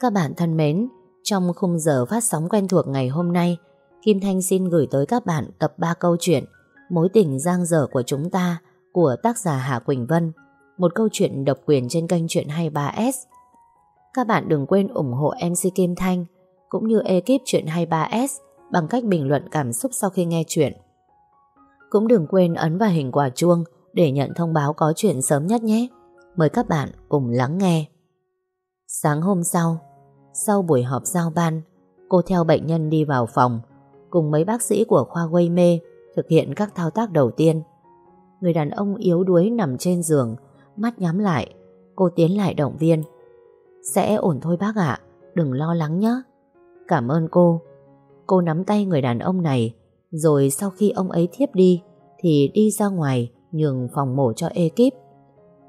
Các bạn thân mến, trong khung giờ phát sóng quen thuộc ngày hôm nay, Kim Thanh xin gửi tới các bạn tập 3 câu chuyện Mối tình giang dở của chúng ta của tác giả Hà Quỳnh Vân, một câu chuyện độc quyền trên kênh Chuyện 23S. Các bạn đừng quên ủng hộ MC Kim Thanh cũng như ekip Chuyện 23S bằng cách bình luận cảm xúc sau khi nghe chuyện. Cũng đừng quên ấn vào hình quả chuông để nhận thông báo có chuyện sớm nhất nhé. Mời các bạn cùng lắng nghe. Sáng hôm sau, sau buổi họp giao ban, cô theo bệnh nhân đi vào phòng cùng mấy bác sĩ của khoa gây mê thực hiện các thao tác đầu tiên. Người đàn ông yếu đuối nằm trên giường, mắt nhắm lại. Cô tiến lại động viên. Sẽ ổn thôi bác ạ, đừng lo lắng nhé. Cảm ơn cô. Cô nắm tay người đàn ông này, rồi sau khi ông ấy thiếp đi, thì đi ra ngoài nhường phòng mổ cho ekip.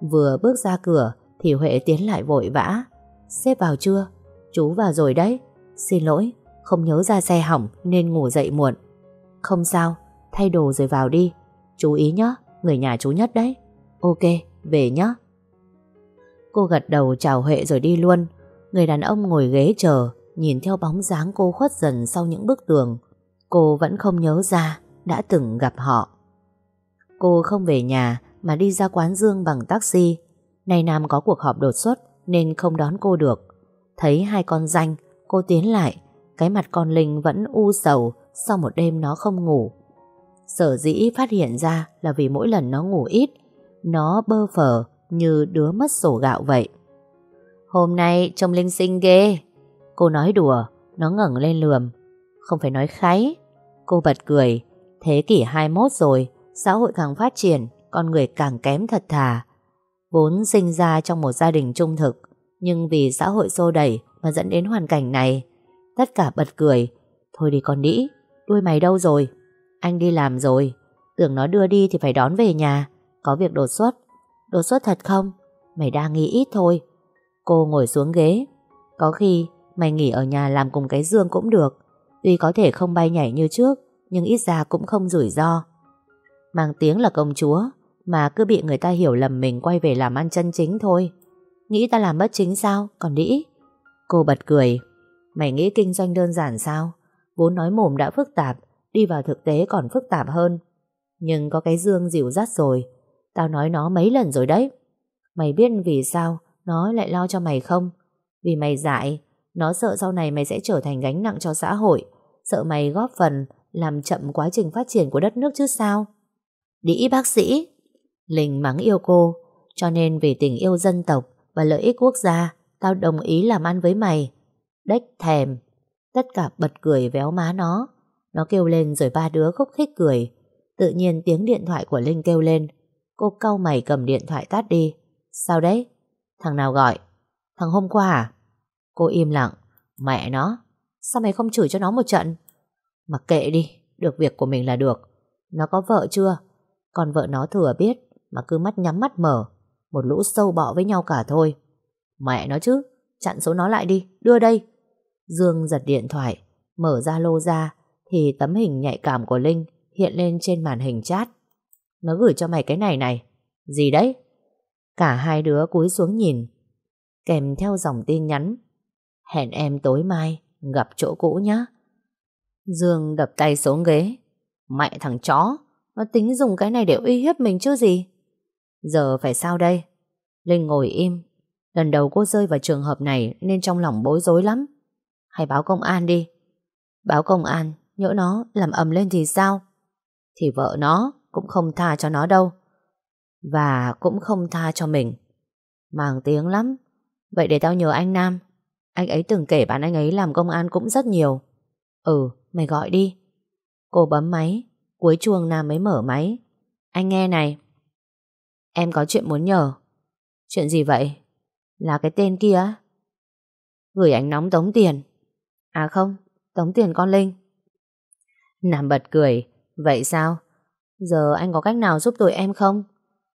Vừa bước ra cửa thì Huệ tiến lại vội vã. Xếp vào chưa? Chú vào rồi đấy. Xin lỗi, không nhớ ra xe hỏng nên ngủ dậy muộn. Không sao, thay đồ rồi vào đi. Chú ý nhé, người nhà chú nhất đấy. Ok, về nhé. Cô gật đầu chào Huệ rồi đi luôn. Người đàn ông ngồi ghế chờ, nhìn theo bóng dáng cô khuất dần sau những bức tường. Cô vẫn không nhớ ra đã từng gặp họ. Cô không về nhà mà đi ra quán Dương bằng taxi. Nay Nam có cuộc họp đột xuất nên không đón cô được. Thấy hai con danh, cô tiến lại. Cái mặt con Linh vẫn u sầu sau một đêm nó không ngủ. Sở dĩ phát hiện ra là vì mỗi lần nó ngủ ít, nó bơ phờ như đứa mất sổ gạo vậy. Hôm nay trông Linh xinh ghê. Cô nói đùa, nó ngẩng lên lườm. Không phải nói kháy. Cô bật cười. Thế kỷ 21 rồi, xã hội càng phát triển, con người càng kém thật thà. Vốn sinh ra trong một gia đình trung thực, nhưng vì xã hội xô đẩy mà dẫn đến hoàn cảnh này, tất cả bật cười. Thôi đi con đĩ, đuôi mày đâu rồi? Anh đi làm rồi, tưởng nó đưa đi thì phải đón về nhà, có việc đột xuất. Đột xuất thật không? Mày đang nghĩ ít thôi. Cô ngồi xuống ghế. Có khi mày nghỉ ở nhà làm cùng cái dương cũng được. Tuy có thể không bay nhảy như trước, nhưng ít ra cũng không rủi ro. Mang tiếng là công chúa, mà cứ bị người ta hiểu lầm mình quay về làm ăn chân chính thôi. Nghĩ ta làm bất chính sao, còn đĩ. Cô bật cười. Mày nghĩ kinh doanh đơn giản sao? Vốn nói mồm đã phức tạp, đi vào thực tế còn phức tạp hơn. Nhưng có cái dương dịu dắt rồi, tao nói nó mấy lần rồi đấy. Mày biết vì sao nó lại lo cho mày không? Vì mày dại, nó sợ sau này mày sẽ trở thành gánh nặng cho xã hội, sợ mày góp phần làm chậm quá trình phát triển của đất nước chứ sao? Đĩ bác sĩ, Linh mắng yêu cô, cho nên vì tình yêu dân tộc và lợi ích quốc gia, tao đồng ý làm ăn với mày. Đếch thèm. Tất cả bật cười véo má nó. Nó kêu lên rồi ba đứa khúc khích cười. Tự nhiên tiếng điện thoại của Linh kêu lên. Cô cau mày cầm điện thoại tắt đi. Sao đấy? Thằng nào gọi? Thằng hôm qua à? Cô im lặng. Mẹ nó. Sao mày không chửi cho nó một trận? Mặc kệ đi. Được việc của mình là được. Nó có vợ chưa? Còn vợ nó thừa biết mà cứ mắt nhắm mắt mở. Một lũ sâu bọ với nhau cả thôi. Mẹ nó chứ. Chặn số nó lại đi. Đưa đây. Dương giật điện thoại. Mở ra lô ra. Thì tấm hình nhạy cảm của Linh hiện lên trên màn hình chat. Nó gửi cho mày cái này này. Gì đấy? Cả hai đứa cúi xuống nhìn. Kèm theo dòng tin nhắn. Hẹn em tối mai gặp chỗ cũ nhá. Dương đập tay xuống ghế. Mẹ thằng chó, nó tính dùng cái này để uy hiếp mình chứ gì. Giờ phải sao đây? Linh ngồi im. Lần đầu cô rơi vào trường hợp này nên trong lòng bối rối lắm. hãy báo công an đi. Báo công an, nhỡ nó làm ầm lên thì sao? Thì vợ nó cũng không tha cho nó đâu. Và cũng không tha cho mình. Màng tiếng lắm. Vậy để tao nhờ anh Nam. Anh ấy từng kể bạn anh ấy làm công an cũng rất nhiều. Ừ, mày gọi đi. Cô bấm máy. Cuối chuông Nam mới mở máy. Anh nghe này. Em có chuyện muốn nhờ. Chuyện gì vậy? Là cái tên kia Gửi ánh nóng tống tiền. À không, tống tiền con Linh. Nam bật cười. Vậy sao? Giờ anh có cách nào giúp tụi em không?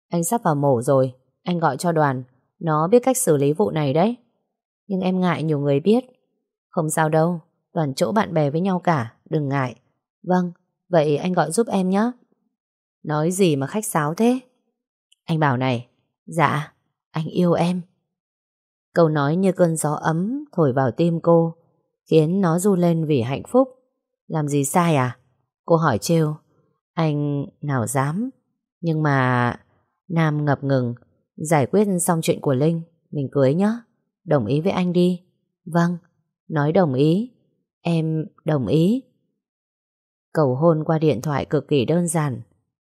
Anh sắp vào mổ rồi. Anh gọi cho đoàn. Nó biết cách xử lý vụ này đấy. Nhưng em ngại nhiều người biết. Không sao đâu. Toàn chỗ bạn bè với nhau cả. Đừng ngại. Vâng, vậy anh gọi giúp em nhé. Nói gì mà khách sáo thế? Anh bảo này. Dạ, anh yêu em. Câu nói như cơn gió ấm thổi vào tim cô, khiến nó du lên vì hạnh phúc. Làm gì sai à? Cô hỏi trêu. Anh nào dám. Nhưng mà... Nam ngập ngừng. Giải quyết xong chuyện của Linh. Mình cưới nhé. Đồng ý với anh đi. Vâng. Nói đồng ý. Em đồng ý. Cầu hôn qua điện thoại cực kỳ đơn giản.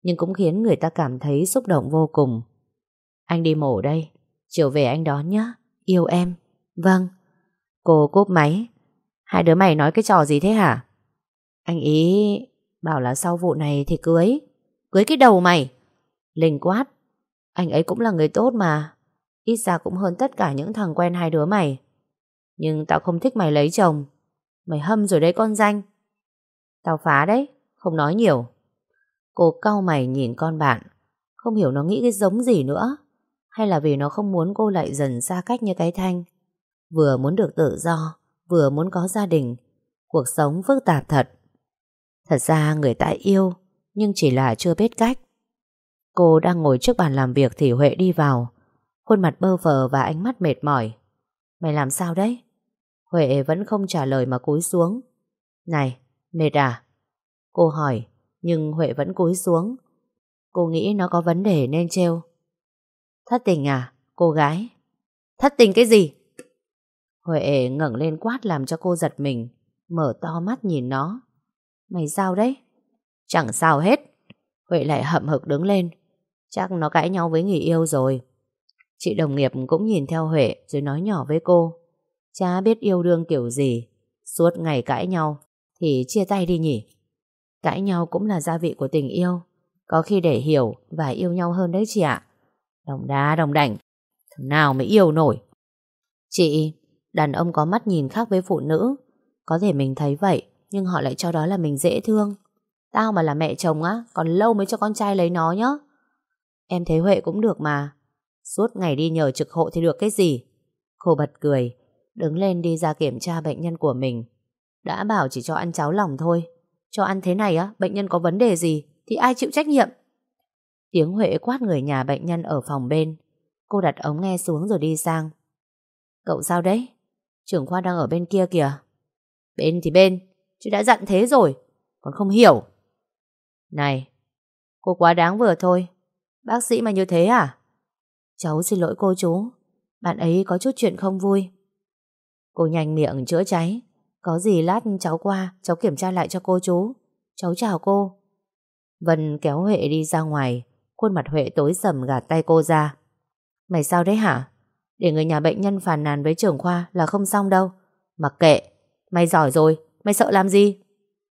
Nhưng cũng khiến người ta cảm thấy xúc động vô cùng. Anh đi mổ đây. Chiều về anh đón nhé. Yêu em. Vâng. Cô cốp máy. Hai đứa mày nói cái trò gì thế hả? Anh ý bảo là sau vụ này thì cưới. Cưới cái đầu mày. Linh quát. Anh ấy cũng là người tốt mà. Ít ra cũng hơn tất cả những thằng quen hai đứa mày. Nhưng tao không thích mày lấy chồng. Mày hâm rồi đấy con danh. Tao phá đấy, không nói nhiều. Cô cau mày nhìn con bạn. Không hiểu nó nghĩ cái giống gì nữa. Hay là vì nó không muốn cô lại dần xa cách như cái thanh. Vừa muốn được tự do, vừa muốn có gia đình. Cuộc sống phức tạp thật. Thật ra người ta yêu, nhưng chỉ là chưa biết cách. Cô đang ngồi trước bàn làm việc thì Huệ đi vào. Khuôn mặt bơ phờ và ánh mắt mệt mỏi. Mày làm sao đấy? Huệ vẫn không trả lời mà cúi xuống. Này, mệt à? Cô hỏi, nhưng Huệ vẫn cúi xuống. Cô nghĩ nó có vấn đề nên trêu. Thất tình à, cô gái? Thất tình cái gì? Huệ ngẩng lên quát làm cho cô giật mình, mở to mắt nhìn nó. Mày sao đấy? Chẳng sao hết. Huệ lại hậm hực đứng lên. Chắc nó cãi nhau với người yêu rồi. Chị đồng nghiệp cũng nhìn theo Huệ rồi nói nhỏ với cô. Chả biết yêu đương kiểu gì. Suốt ngày cãi nhau thì chia tay đi nhỉ. Cãi nhau cũng là gia vị của tình yêu. Có khi để hiểu và yêu nhau hơn đấy chị ạ. Đồng đá đồng đảnh. Thằng nào mới yêu nổi. Chị, đàn ông có mắt nhìn khác với phụ nữ. Có thể mình thấy vậy, nhưng họ lại cho đó là mình dễ thương. Tao mà là mẹ chồng á, còn lâu mới cho con trai lấy nó nhá. Em thấy Huệ cũng được mà. Suốt ngày đi nhờ trực hộ thì được cái gì? Cô bật cười, đứng lên đi ra kiểm tra bệnh nhân của mình. Đã bảo chỉ cho ăn cháo lòng thôi. Cho ăn thế này á, bệnh nhân có vấn đề gì thì ai chịu trách nhiệm? Tiếng Huệ quát người nhà bệnh nhân ở phòng bên. Cô đặt ống nghe xuống rồi đi sang. Cậu sao đấy? Trưởng khoa đang ở bên kia kìa. Bên thì bên, chứ đã dặn thế rồi. Còn không hiểu. Này, cô quá đáng vừa thôi. Bác sĩ mà như thế à? Cháu xin lỗi cô chú. Bạn ấy có chút chuyện không vui. Cô nhanh miệng chữa cháy. Có gì lát cháu qua, cháu kiểm tra lại cho cô chú. Cháu chào cô. Vân kéo Huệ đi ra ngoài. Khuôn mặt Huệ tối sầm gạt tay cô ra. Mày sao đấy hả? Để người nhà bệnh nhân phàn nàn với trưởng khoa là không xong đâu. Mặc kệ. Mày giỏi rồi. Mày sợ làm gì?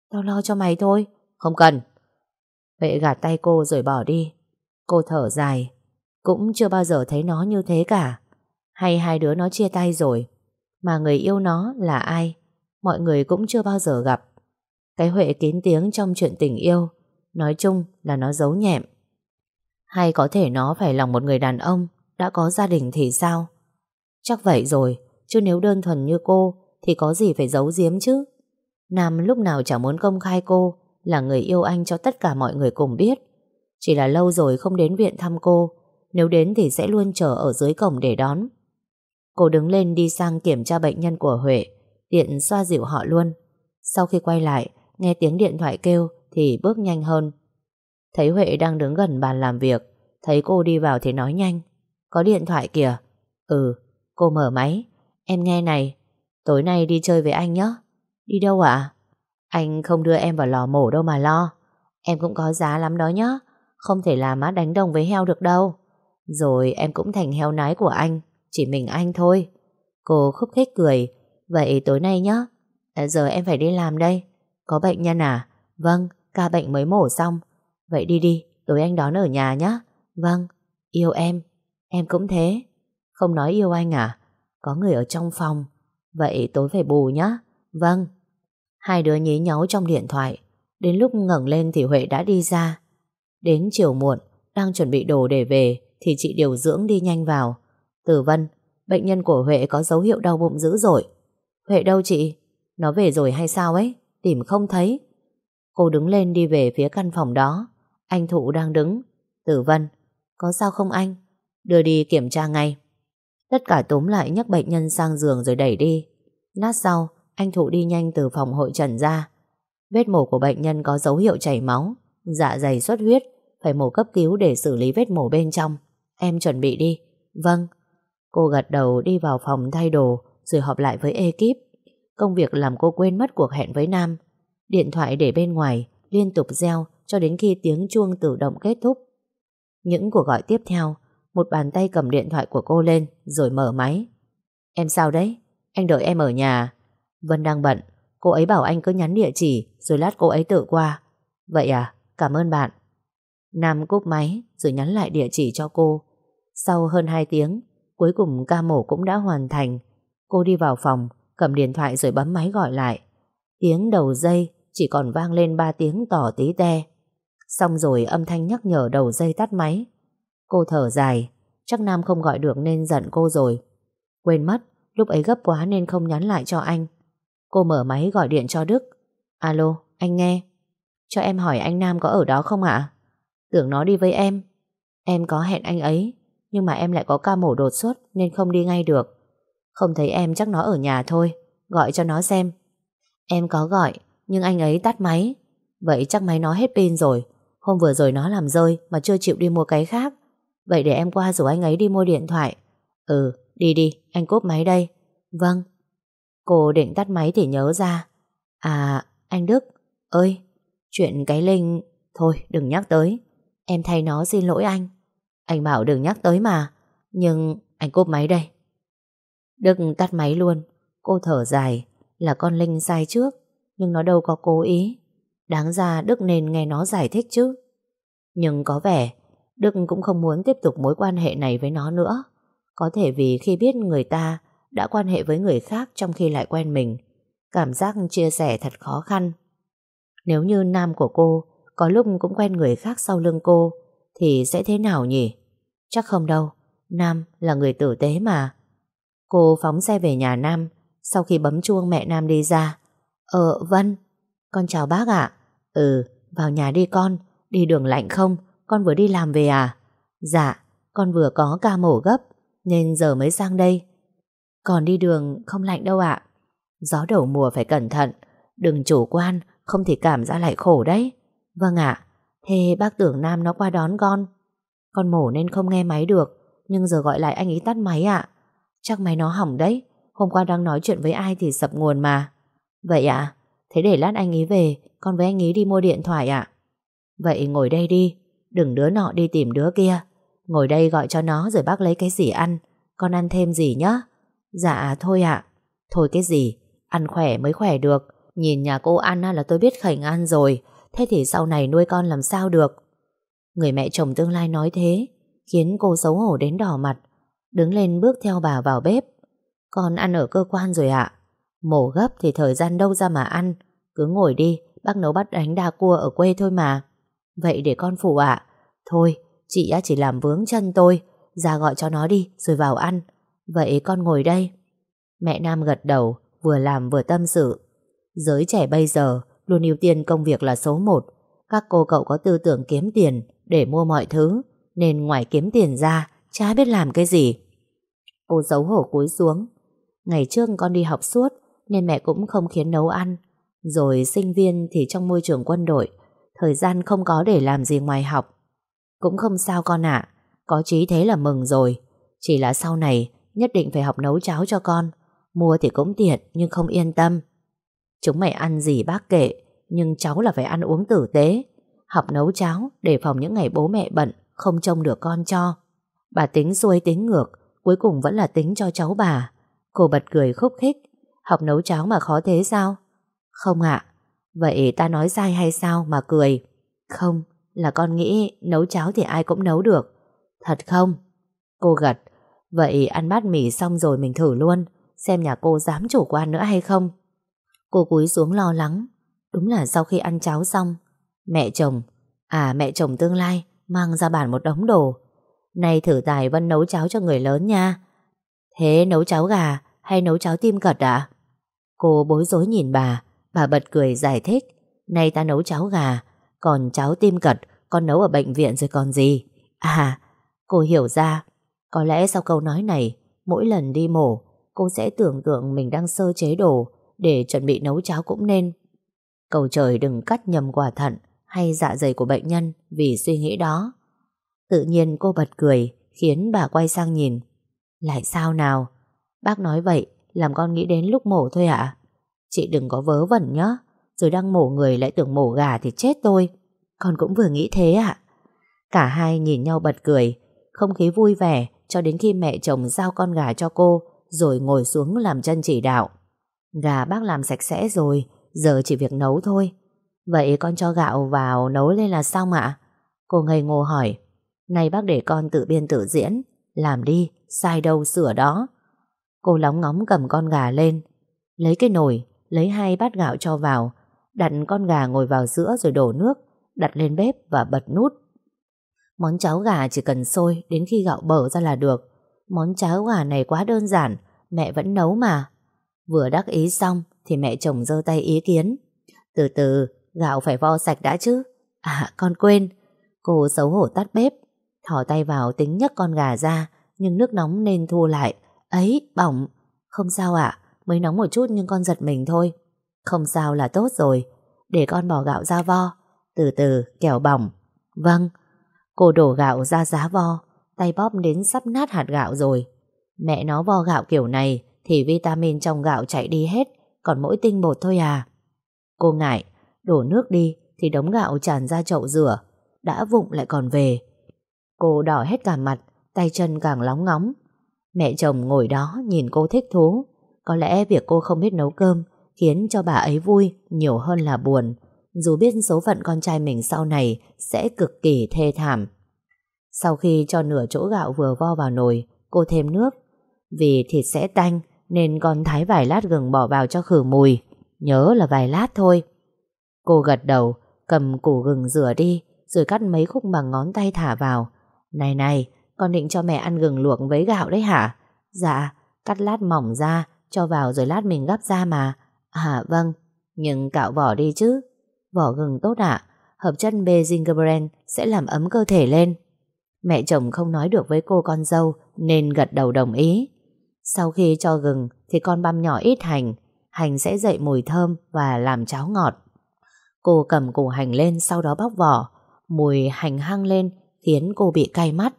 Tao lo cho mày thôi. Không cần. Huệ gạt tay cô rồi bỏ đi. Cô thở dài. Cũng chưa bao giờ thấy nó như thế cả. Hay hai đứa nó chia tay rồi. Mà người yêu nó là ai? Mọi người cũng chưa bao giờ gặp. Cái Huệ kín tiếng trong chuyện tình yêu. Nói chung là nó giấu nhẹm. Hay có thể nó phải lòng một người đàn ông đã có gia đình thì sao? Chắc vậy rồi, chứ nếu đơn thuần như cô thì có gì phải giấu giếm chứ? Nam lúc nào chẳng muốn công khai cô là người yêu anh cho tất cả mọi người cùng biết. Chỉ là lâu rồi không đến viện thăm cô, nếu đến thì sẽ luôn chờ ở dưới cổng để đón. Cô đứng lên đi sang kiểm tra bệnh nhân của Huệ, tiện xoa dịu họ luôn. Sau khi quay lại, nghe tiếng điện thoại kêu thì bước nhanh hơn. Thấy Huệ đang đứng gần bàn làm việc, thấy cô đi vào thì nói nhanh. Có điện thoại kìa. Ừ, cô mở máy. Em nghe này, tối nay đi chơi với anh nhé. Đi đâu ạ? Anh không đưa em vào lò mổ đâu mà lo. Em cũng có giá lắm đó nhé. Không thể làm má đánh đồng với heo được đâu. Rồi em cũng thành heo nái của anh. Chỉ mình anh thôi. Cô khúc khích cười. Vậy tối nay nhé. À, giờ em phải đi làm đây. Có bệnh nhân à? Vâng, ca bệnh mới mổ xong. Vậy đi đi, tối anh đón ở nhà nhé. Vâng, yêu em. Em cũng thế. Không nói yêu anh à? Có người ở trong phòng. Vậy tối phải bù nhé. Vâng. Hai đứa nhí nháu trong điện thoại. Đến lúc ngẩng lên thì Huệ đã đi ra. Đến chiều muộn, đang chuẩn bị đồ để về thì chị điều dưỡng đi nhanh vào. Tử Vân, bệnh nhân của Huệ có dấu hiệu đau bụng dữ dội. Huệ đâu chị? Nó về rồi hay sao ấy? Tìm không thấy. Cô đứng lên đi về phía căn phòng đó. Anh Thụ đang đứng. Tử Vân, có sao không anh? Đưa đi kiểm tra ngay. Tất cả túm lại nhấc bệnh nhân sang giường rồi đẩy đi. Lát sau, anh Thụ đi nhanh từ phòng hội trần ra. Vết mổ của bệnh nhân có dấu hiệu chảy máu, dạ dày xuất huyết, phải mổ cấp cứu để xử lý vết mổ bên trong. Em chuẩn bị đi. Vâng. Cô gật đầu đi vào phòng thay đồ rồi họp lại với ekip. Công việc làm cô quên mất cuộc hẹn với Nam. Điện thoại để bên ngoài, liên tục reo cho đến khi tiếng chuông tự động kết thúc. Những cuộc gọi tiếp theo, một bàn tay cầm điện thoại của cô lên rồi mở máy. Em sao đấy? Anh đợi em ở nhà. Vân đang bận, cô ấy bảo anh cứ nhắn địa chỉ rồi lát cô ấy tự qua. Vậy à, cảm ơn bạn. Nam cúp máy rồi nhắn lại địa chỉ cho cô. Sau hơn 2 tiếng, cuối cùng ca mổ cũng đã hoàn thành. Cô đi vào phòng, cầm điện thoại rồi bấm máy gọi lại. Tiếng đầu dây chỉ còn vang lên 3 tiếng tỏ tí te. Xong rồi âm thanh nhắc nhở đầu dây tắt máy. Cô thở dài, chắc Nam không gọi được nên giận cô rồi. Quên mất, lúc ấy gấp quá nên không nhắn lại cho anh. Cô mở máy gọi điện cho Đức. Alo, anh nghe. Cho em hỏi anh Nam có ở đó không ạ? Tưởng nó đi với em. Em có hẹn anh ấy, nhưng mà em lại có ca mổ đột xuất nên không đi ngay được. Không thấy em chắc nó ở nhà thôi, gọi cho nó xem. Em có gọi, nhưng anh ấy tắt máy. Vậy chắc máy nó hết pin rồi. Hôm vừa rồi nó làm rơi mà chưa chịu đi mua cái khác. Vậy để em qua rủ anh ấy đi mua điện thoại. Ừ, đi đi, anh cốp máy đây. Vâng. Cô định tắt máy thì nhớ ra. À, anh Đức, ơi, chuyện cái Linh... Thôi, đừng nhắc tới. Em thay nó xin lỗi anh. Anh bảo đừng nhắc tới mà. Nhưng anh cốp máy đây. Đức tắt máy luôn. Cô thở dài là con Linh sai trước. Nhưng nó đâu có cố ý. Đáng ra Đức nên nghe nó giải thích chứ. Nhưng có vẻ Đức cũng không muốn tiếp tục mối quan hệ này với nó nữa. Có thể vì khi biết người ta đã quan hệ với người khác trong khi lại quen mình, cảm giác chia sẻ thật khó khăn. Nếu như nam của cô có lúc cũng quen người khác sau lưng cô, thì sẽ thế nào nhỉ? Chắc không đâu, Nam là người tử tế mà. Cô phóng xe về nhà Nam, sau khi bấm chuông mẹ Nam đi ra. Ờ, Vân, con chào bác ạ. Ừ, vào nhà đi con, đi đường lạnh không? Con vừa đi làm về à? Dạ, con vừa có ca mổ gấp, nên giờ mới sang đây. Còn đi đường không lạnh đâu ạ. Gió đầu mùa phải cẩn thận, đừng chủ quan, không thì cảm ra lại khổ đấy. Vâng ạ, thế bác tưởng Nam nó qua đón con. Con mổ nên không nghe máy được, nhưng giờ gọi lại anh ấy tắt máy ạ. Chắc máy nó hỏng đấy, hôm qua đang nói chuyện với ai thì sập nguồn mà. Vậy ạ, thế để lát anh ấy về, con với anh ấy đi mua điện thoại ạ. Vậy ngồi đây đi, đừng đứa nọ đi tìm đứa kia. Ngồi đây gọi cho nó rồi bác lấy cái gì ăn, con ăn thêm gì nhá. Dạ thôi ạ, thôi cái gì, ăn khỏe mới khỏe được. Nhìn nhà cô ăn là tôi biết khảnh ăn rồi, Thế thì sau này nuôi con làm sao được Người mẹ chồng tương lai nói thế Khiến cô xấu hổ đến đỏ mặt Đứng lên bước theo bà vào bếp. Con ăn ở cơ quan rồi ạ. Mổ gấp thì thời gian đâu ra mà ăn. Cứ ngồi đi Bác nấu bắt đánh đa cua ở quê thôi mà. Vậy để con phụ ạ. Thôi chị đã chỉ làm vướng chân tôi. Ra gọi cho nó đi rồi vào ăn. Vậy con ngồi đây. Mẹ Nam gật đầu Vừa làm vừa tâm sự. Giới trẻ bây giờ luôn ưu tiên công việc là số một. Các cô cậu có tư tưởng kiếm tiền để mua mọi thứ, nên ngoài kiếm tiền ra, chả biết làm cái gì. Cô giấu hổ cúi xuống. Ngày trước con đi học suốt, nên mẹ cũng không khiến nấu ăn. Rồi sinh viên thì trong môi trường quân đội, thời gian không có để làm gì ngoài học. Cũng không sao con ạ, có trí thế là mừng rồi. Chỉ là sau này nhất định phải học nấu cháo cho con. Mua thì cũng tiện nhưng không yên tâm. Chúng mày ăn gì bác kệ, nhưng cháu là phải ăn uống tử tế. Học nấu cháo để phòng những ngày bố mẹ bận, không trông được con cho. Bà tính xuôi tính ngược, cuối cùng vẫn là tính cho cháu bà. Cô bật cười khúc khích. Học nấu cháo mà khó thế sao? Không ạ. Vậy ta nói sai hay sao mà cười? Không, là con nghĩ nấu cháo thì ai cũng nấu được. Thật không? Cô gật. Vậy ăn bát mì xong rồi mình thử luôn, xem nhà cô dám chủ quan nữa hay không? Cô cúi xuống lo lắng Đúng là sau khi ăn cháo xong Mẹ chồng À mẹ chồng tương lai Mang ra bàn một đống đồ nay thử tài Vân nấu cháo cho người lớn nha. Thế nấu cháo gà Hay nấu cháo tim cật à Cô bối rối nhìn bà Bà bật cười giải thích. Nay ta nấu cháo gà Còn cháo tim cật Con nấu ở bệnh viện rồi còn gì? À cô hiểu ra. Có lẽ sau câu nói này mỗi lần đi mổ, cô sẽ tưởng tượng mình đang sơ chế đồ để chuẩn bị nấu cháo cũng nên. Cầu trời đừng cắt nhầm quả thận hay dạ dày của bệnh nhân vì suy nghĩ đó. Tự nhiên cô bật cười khiến bà quay sang nhìn. Lại sao nào? Bác nói vậy làm con nghĩ đến lúc mổ thôi ạ. Chị đừng có vớ vẩn nhá. Rồi đang mổ người lại tưởng mổ gà thì chết tôi. Con cũng vừa nghĩ thế ạ. Cả hai nhìn nhau bật cười. Không khí vui vẻ cho đến khi mẹ chồng giao con gà cho cô rồi ngồi xuống làm chân chỉ đạo. Gà bác làm sạch sẽ rồi, giờ chỉ việc nấu thôi. Vậy con cho gạo vào nấu lên là xong ạ? Cô ngây ngô hỏi nay bác để con tự biên tự diễn. Làm đi, sai đâu sửa đó. Cô lóng ngóng cầm con gà lên. Lấy cái nồi, lấy hai bát gạo cho vào. Đặt con gà ngồi vào giữa rồi đổ nước. Đặt lên bếp và bật nút. Món cháo gà chỉ cần sôi đến khi gạo bở ra là được. Món cháo gà này quá đơn giản, mẹ vẫn nấu mà. Vừa đắc ý xong thì mẹ chồng giơ tay ý kiến. Từ từ, gạo phải vo sạch đã chứ. À, con quên. Cô xấu hổ tắt bếp, thỏ tay vào tính nhấc con gà ra, nhưng nước nóng nên thu lại. Ấy, bỏng. Không sao ạ, mới nóng một chút nhưng con giật mình thôi. Không sao là tốt rồi, để con bỏ gạo ra vo. Từ từ, kẻo bỏng. Vâng. Cô đổ gạo ra giá vo, tay bóp đến sắp nát hạt gạo rồi. Mẹ nó vo gạo kiểu này thì vitamin trong gạo chạy đi hết, còn mỗi tinh bột thôi à. Cô ngại, đổ nước đi thì đống gạo tràn ra chậu rửa, đã vụng lại còn về. Cô đỏ hết cả mặt, tay chân càng lóng ngóng. Mẹ chồng ngồi đó nhìn cô thích thú. Có lẽ việc cô không biết nấu cơm khiến cho bà ấy vui nhiều hơn là buồn, dù biết số phận con trai mình sau này sẽ cực kỳ thê thảm. Sau khi cho nửa chỗ gạo vừa vo vào nồi, cô thêm nước. Vì thịt sẽ tanh nên con thái vài lát gừng bỏ vào cho khử mùi. Nhớ là vài lát thôi. Cô gật đầu, cầm củ gừng rửa đi, rồi cắt mấy khúc bằng ngón tay thả vào. Này này, con định cho mẹ ăn gừng luộc với gạo đấy hả? Dạ, cắt lát mỏng ra, cho vào rồi lát mình gắp ra mà. À vâng, nhưng cạo vỏ đi chứ. Vỏ gừng tốt ạ, hợp chất B zingerbrand sẽ làm ấm cơ thể lên. Mẹ chồng không nói được với cô con dâu nên gật đầu đồng ý. Sau khi cho gừng thì con băm nhỏ ít hành, hành sẽ dậy mùi thơm và làm cháo ngọt. Cô cầm củ hành lên sau đó bóc vỏ, mùi hành hăng lên khiến cô bị cay mắt.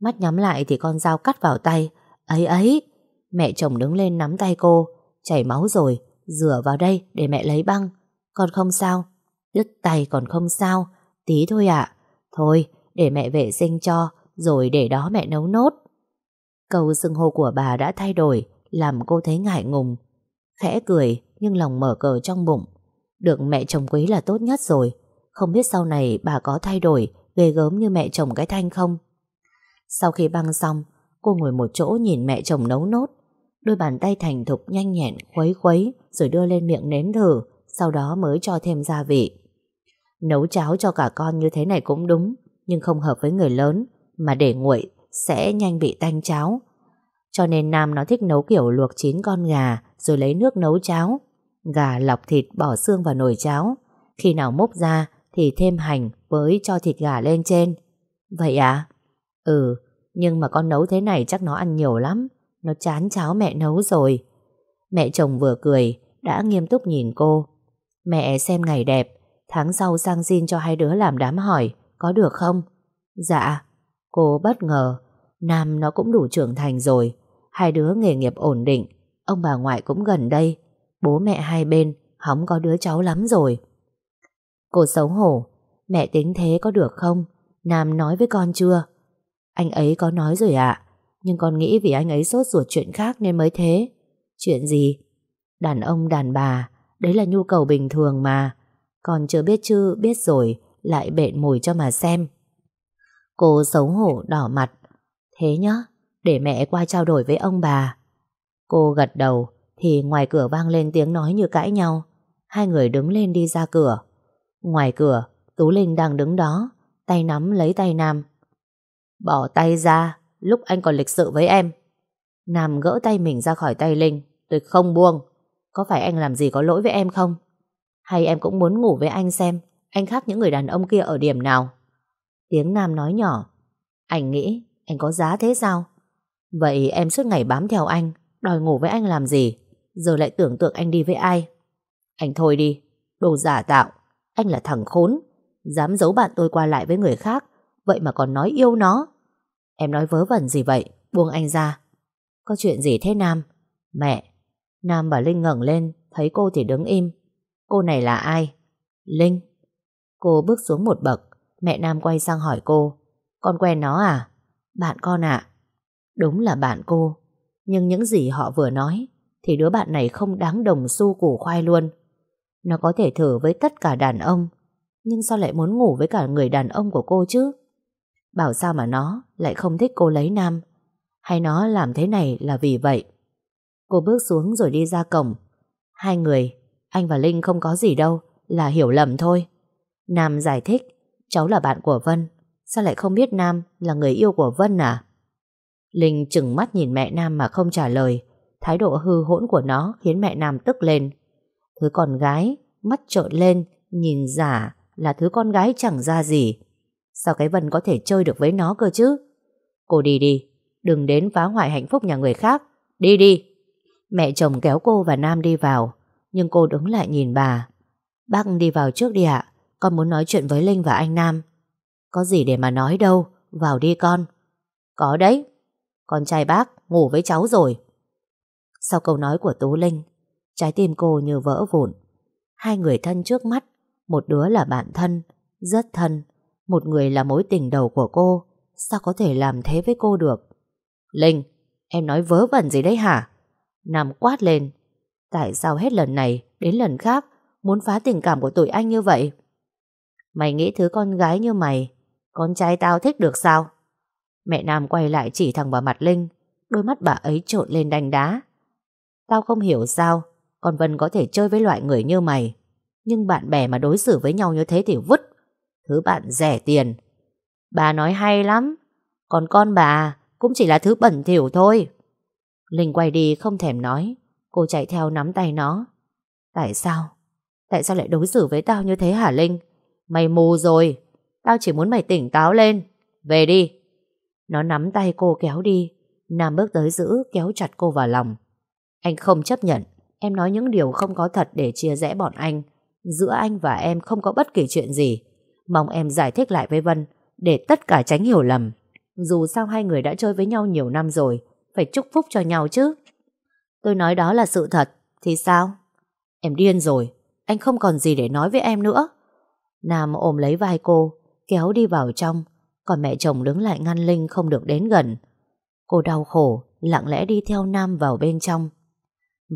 Mắt nhắm lại thì con dao cắt vào tay. Ấy ấy! Mẹ chồng đứng lên nắm tay cô. Chảy máu rồi, rửa vào đây để mẹ lấy băng. Con không sao. Đứt tay còn không sao. Tí thôi ạ. Thôi, để mẹ vệ sinh cho, rồi để đó mẹ nấu nốt. Câu xưng hô của bà đã thay đổi, làm cô thấy ngại ngùng. Khẽ cười, nhưng lòng mở cờ trong bụng. Được mẹ chồng quý là tốt nhất rồi. Không biết sau này bà có thay đổi, ghê gớm như mẹ chồng cái thanh không? Sau khi băng xong, cô ngồi một chỗ nhìn mẹ chồng nấu nốt. Đôi bàn tay thành thục nhanh nhẹn khuấy khuấy rồi đưa lên miệng nếm thử, sau đó mới cho thêm gia vị. Nấu cháo cho cả con như thế này cũng đúng, nhưng không hợp với người lớn, mà để nguội sẽ nhanh bị tanh cháo. Cho nên Nam nó thích nấu kiểu luộc chín con gà rồi lấy nước nấu cháo. Gà lọc thịt bỏ xương vào nồi cháo. Khi nào mốc ra thì thêm hành với cho thịt gà lên trên. Vậy à? Ừ, nhưng mà con nấu thế này chắc nó ăn nhiều lắm. Nó chán cháo mẹ nấu rồi. Mẹ chồng vừa cười, đã nghiêm túc nhìn cô. Mẹ xem ngày đẹp, tháng sau sang xin cho hai đứa làm đám hỏi, có được không? Dạ. Cô bất ngờ, Nam nó cũng đủ trưởng thành rồi, hai đứa nghề nghiệp ổn định, ông bà ngoại cũng gần đây, bố mẹ hai bên, hóng có đứa cháu lắm rồi. Cô xấu hổ, mẹ tính thế có được không? Nam nói với con chưa? Anh ấy có nói rồi ạ, nhưng con nghĩ vì anh ấy sốt ruột chuyện khác nên mới thế. Chuyện gì? Đàn ông đàn bà, đấy là nhu cầu bình thường mà. Con chưa biết chứ, biết rồi, lại bện mùi cho mà xem. Cô xấu hổ đỏ mặt. Thế nhá, để mẹ qua trao đổi với ông bà. Cô gật đầu, thì ngoài cửa vang lên tiếng nói như cãi nhau. Hai người đứng lên đi ra cửa. Ngoài cửa, Tú Linh đang đứng đó, tay nắm lấy tay Nam. Bỏ tay ra, lúc anh còn lịch sự với em. Nam gỡ tay mình ra khỏi tay Linh, tôi không buông. Có phải anh làm gì có lỗi với em không? Hay em cũng muốn ngủ với anh xem anh khác những người đàn ông kia ở điểm nào? Tiếng Nam nói nhỏ. Anh nghĩ anh có giá thế sao? Vậy em suốt ngày bám theo anh Đòi ngủ với anh làm gì Giờ lại tưởng tượng anh đi với ai Anh thôi đi Đồ giả tạo Anh là thằng khốn Dám giấu bạn tôi qua lại với người khác, Vậy mà còn nói yêu nó. Em nói vớ vẩn gì vậy? Buông anh ra. Có chuyện gì thế Nam? Mẹ. Nam và Linh ngẩng lên, Thấy cô thì đứng im. Cô này là ai? Linh. Cô bước xuống một bậc. Mẹ Nam quay sang hỏi cô. Con quen nó à? Bạn con ạ. Đúng là bạn cô. Nhưng những gì họ vừa nói, Thì đứa bạn này không đáng đồng xu củ khoai luôn. Nó có thể thử với tất cả đàn ông. Nhưng sao lại muốn ngủ với cả người đàn ông của cô chứ? Bảo sao mà nó Lại không thích cô lấy Nam? Hay nó làm thế này là vì vậy? Cô bước xuống rồi đi ra cổng. Hai người, Anh và Linh không có gì đâu, Là hiểu lầm thôi. Nam giải thích, Cháu là bạn của Vân, Sao lại không biết Nam là người yêu của Vân à? Linh chừng mắt nhìn mẹ Nam mà không trả lời. Thái độ hư hỗn của nó Khiến mẹ Nam tức lên. Thứ con gái Mắt trợn lên, Nhìn giả là thứ con gái chẳng ra gì. Sao cái Vân có thể chơi được với nó cơ chứ? Cô đi đi, Đừng đến phá hoại hạnh phúc nhà người khác. Đi đi. Mẹ chồng kéo cô và Nam đi vào, Nhưng cô đứng lại nhìn bà. Bác đi vào trước đi ạ, Con muốn nói chuyện với Linh và anh Nam. Có gì để mà nói đâu, Vào đi con. Có đấy. Con trai bác, ngủ với cháu rồi. Sau câu nói của Tú Linh, Trái tim cô như vỡ vụn. Hai người thân trước mắt một đứa là bạn thân, Rất thân. Một người là mối tình đầu của cô. Sao có thể làm thế với cô được? Linh, Em nói vớ vẩn gì đấy hả? Nam quát lên. Tại sao hết lần này đến lần khác Muốn phá tình cảm của tụi anh như vậy? Mày nghĩ thứ con gái như mày, Con trai tao thích được sao? Mẹ Nam quay lại chỉ thẳng vào mặt Linh, Đôi mắt bà ấy trộn lên đanh đá. Tao không hiểu sao Con Vân có thể chơi với loại người như mày. Nhưng bạn bè mà đối xử với nhau như thế thì vứt. Thứ bạn rẻ tiền. Bà nói hay lắm. Còn con bà cũng chỉ là thứ bẩn thỉu thôi. Linh quay đi không thèm nói. Cô chạy theo nắm tay nó. Tại sao? Tại sao lại đối xử với tao như thế hả Linh? Mày mù rồi. Tao chỉ muốn mày tỉnh táo lên. Về đi. Nó nắm tay cô kéo đi. Nam bước tới giữ, kéo chặt cô vào lòng. Anh không chấp nhận. Em nói những điều không có thật để chia rẽ bọn anh. Giữa anh và em không có bất kỳ chuyện gì. Mong em giải thích lại với Vân, Để tất cả tránh hiểu lầm. Dù sao hai người đã chơi với nhau nhiều năm rồi, phải chúc phúc cho nhau chứ. Tôi nói đó là sự thật, Thì sao? Em điên rồi, Anh không còn gì để nói với em nữa. Nam ôm lấy vai cô, Kéo đi vào trong, Còn mẹ chồng đứng lại ngăn Linh không được đến gần. Cô đau khổ, Lặng lẽ đi theo Nam vào bên trong.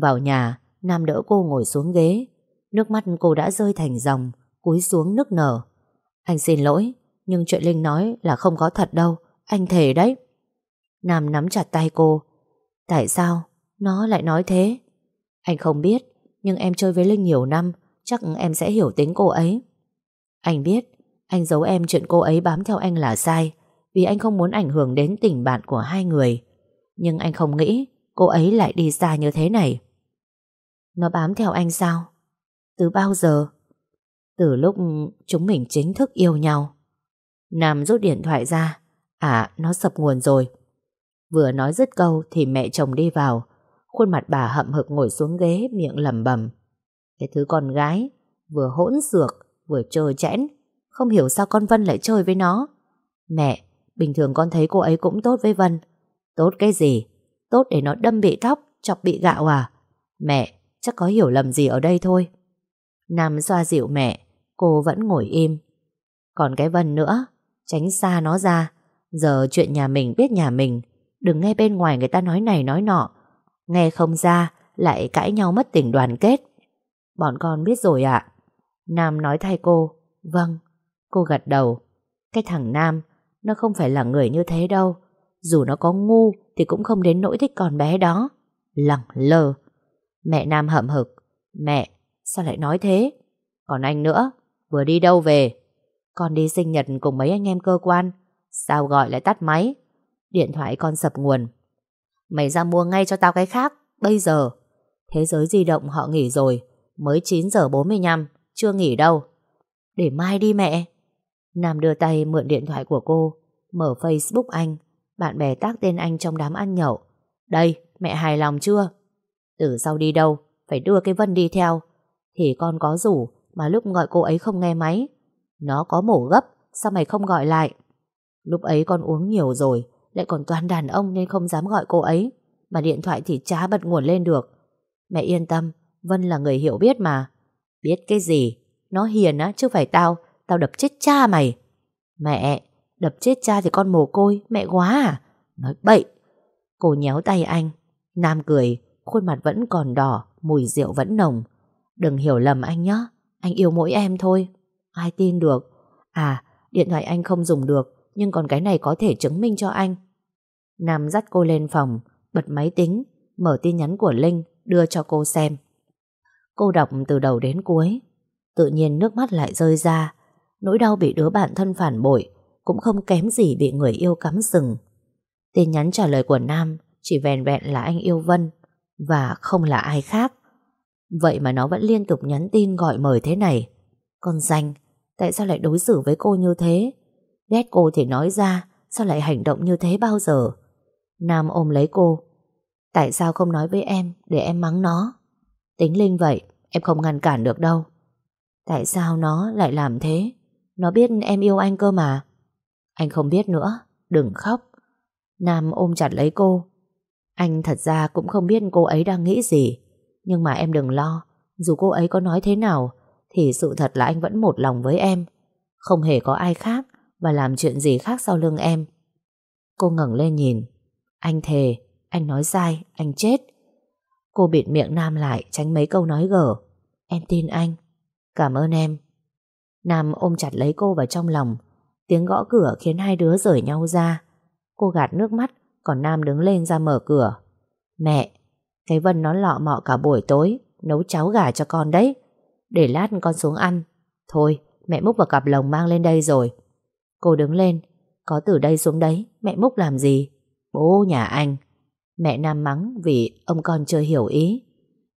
Vào nhà, Nam đỡ cô ngồi xuống ghế. Nước mắt cô đã rơi thành dòng, Cúi xuống nức nở. Anh xin lỗi, Nhưng chuyện Linh nói là không có thật đâu, Anh thề đấy. Nam nắm chặt tay cô. Tại sao nó lại nói thế? Anh không biết, Nhưng em chơi với Linh nhiều năm, Chắc em sẽ hiểu tính cô ấy. Anh biết, Anh giấu em chuyện cô ấy bám theo anh là sai, Vì anh không muốn ảnh hưởng đến tình bạn của hai người. Nhưng anh không nghĩ Cô ấy lại đi xa như thế này. Nó bám theo anh sao? Từ bao giờ? Từ lúc chúng mình chính thức yêu nhau. Nam rút điện thoại ra. À nó sập nguồn rồi. Vừa nói dứt câu thì mẹ chồng đi vào. Khuôn mặt bà hậm hực ngồi xuống ghế, Miệng lẩm bẩm. Cái thứ con gái, Vừa hỗn xược, vừa trơ chẽn Không hiểu sao con Vân lại chơi với nó. Mẹ, Bình thường con thấy cô ấy cũng tốt với Vân. Tốt cái gì? Tốt để nó đâm bị tóc, Chọc bị gạo à? Mẹ, chắc có hiểu lầm gì ở đây thôi. Nam xoa dịu mẹ, Cô vẫn ngồi im. Còn cái Vân nữa, Tránh xa nó ra. Giờ chuyện nhà mình biết nhà mình. Đừng nghe bên ngoài người ta nói này nói nọ. Nghe không ra, Lại cãi nhau mất tình đoàn kết. Bọn con biết rồi ạ. Nam nói thay cô Vâng. Cô gật đầu. Cái thằng Nam, Nó không phải là người như thế đâu. Dù nó có ngu Thì cũng không đến nỗi thích con bé đó. Lẳng lơ. Mẹ Nam hậm hực. Mẹ sao lại nói thế? Còn anh nữa, Vừa đi đâu về? Con đi sinh nhật cùng mấy anh em cơ quan, Sao gọi lại tắt máy? Điện thoại con sập nguồn. Mày ra mua ngay cho tao cái khác, Bây giờ. Thế giới di động họ nghỉ rồi, Mới 9 giờ 45 Chưa nghỉ đâu. Để mai đi mẹ. Nam đưa tay mượn điện thoại của cô, Mở Facebook anh. Bạn bè tác tên anh trong đám ăn nhậu. Đây, mẹ hài lòng chưa? Từ sau đi đâu, Phải đưa cái Vân đi theo. Thì con có rủ, Mà lúc gọi cô ấy không nghe máy. Nó có mổ gấp, Sao mày không gọi lại? Lúc ấy con uống nhiều rồi, Lại còn toàn đàn ông nên không dám gọi cô ấy, Mà điện thoại thì chả bật nguồn lên được. Mẹ yên tâm, Vân là người hiểu biết mà. Biết cái gì? Nó hiền á, chứ phải tao Tao đập chết cha mày. Mẹ, Đập chết cha thì con mồ côi, Mẹ quá à? Nói bậy. Cô nhéo tay anh, Nam cười, Khuôn mặt vẫn còn đỏ, Mùi rượu vẫn nồng. Đừng hiểu lầm anh nhé Anh yêu mỗi em thôi. Ai tin được? À điện thoại anh không dùng được, Nhưng còn cái này có thể chứng minh cho anh. Nam dắt cô lên phòng, Bật máy tính, Mở tin nhắn của Linh, Đưa cho cô xem. Cô đọc từ đầu đến cuối. Tự nhiên nước mắt lại rơi ra. Nỗi đau bị đứa bạn thân phản bội, Cũng không kém gì bị người yêu cắm sừng. Tin nhắn trả lời của Nam, Chỉ vẹn vẹn là anh yêu Vân, Và không là ai khác. Vậy mà nó vẫn liên tục nhắn tin gọi mời thế này. Con danh, Tại sao lại đối xử với cô như thế? Ghét cô thì nói ra, Sao lại hành động như thế bao giờ? Nam ôm lấy cô. Tại sao không nói với em Để em mắng nó? Tính Linh vậy, Em không ngăn cản được đâu. Tại sao nó lại làm thế? Nó biết em yêu anh cơ mà. Anh không biết nữa, Đừng khóc. Nam ôm chặt lấy cô. Anh thật ra cũng không biết cô ấy đang nghĩ gì. Nhưng mà em đừng lo Dù cô ấy có nói thế nào Thì sự thật là anh vẫn một lòng với em. Không hề có ai khác Và làm chuyện gì khác sau lưng em. Cô ngẩng lên nhìn. Anh thề, anh nói sai, anh chết. Cô bịt miệng Nam lại Tránh mấy câu nói gở. Em tin anh. Cảm ơn em. Nam ôm chặt lấy cô vào trong lòng. Tiếng gõ cửa khiến hai đứa rời nhau ra. Cô gạt nước mắt Còn Nam đứng lên ra mở cửa. Mẹ cái Vân nó lọ mọ cả buổi tối Nấu cháo gà cho con đấy. Để lát con xuống ăn. Thôi mẹ múc vào cặp lồng mang lên đây rồi. Cô đứng lên Có từ đây xuống đấy Mẹ múc làm gì? Bố nhà anh. Mẹ Nam mắng vì ông con chưa hiểu ý.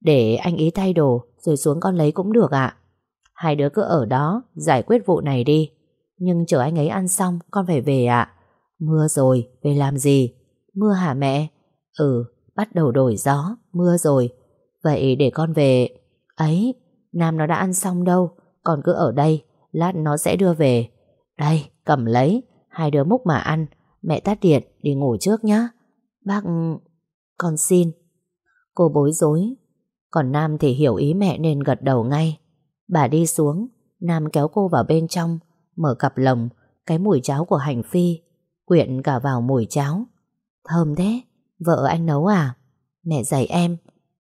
Để anh ý thay đồ Rồi xuống con lấy cũng được ạ. Hai đứa cứ ở đó Giải quyết vụ này đi. Nhưng chờ anh ấy ăn xong con phải về ạ. Mưa rồi, về làm gì? Mưa hả mẹ? Ừ, bắt đầu đổi gió, mưa rồi. Vậy để con về... Ấy, Nam nó đã ăn xong đâu, còn cứ ở đây, lát nó sẽ đưa về. Đây, cầm lấy, hai đứa múc mà ăn, mẹ tắt điện, đi ngủ trước nhá. Bác... con xin. Cô bối rối, còn Nam thì hiểu ý mẹ nên gật đầu ngay. Bà đi xuống, Nam kéo cô vào bên trong, mở cặp lồng, cái mùi cháo của hành phi quyện cả vào mùi cháo. Thơm thế, vợ anh nấu à? Mẹ dạy em,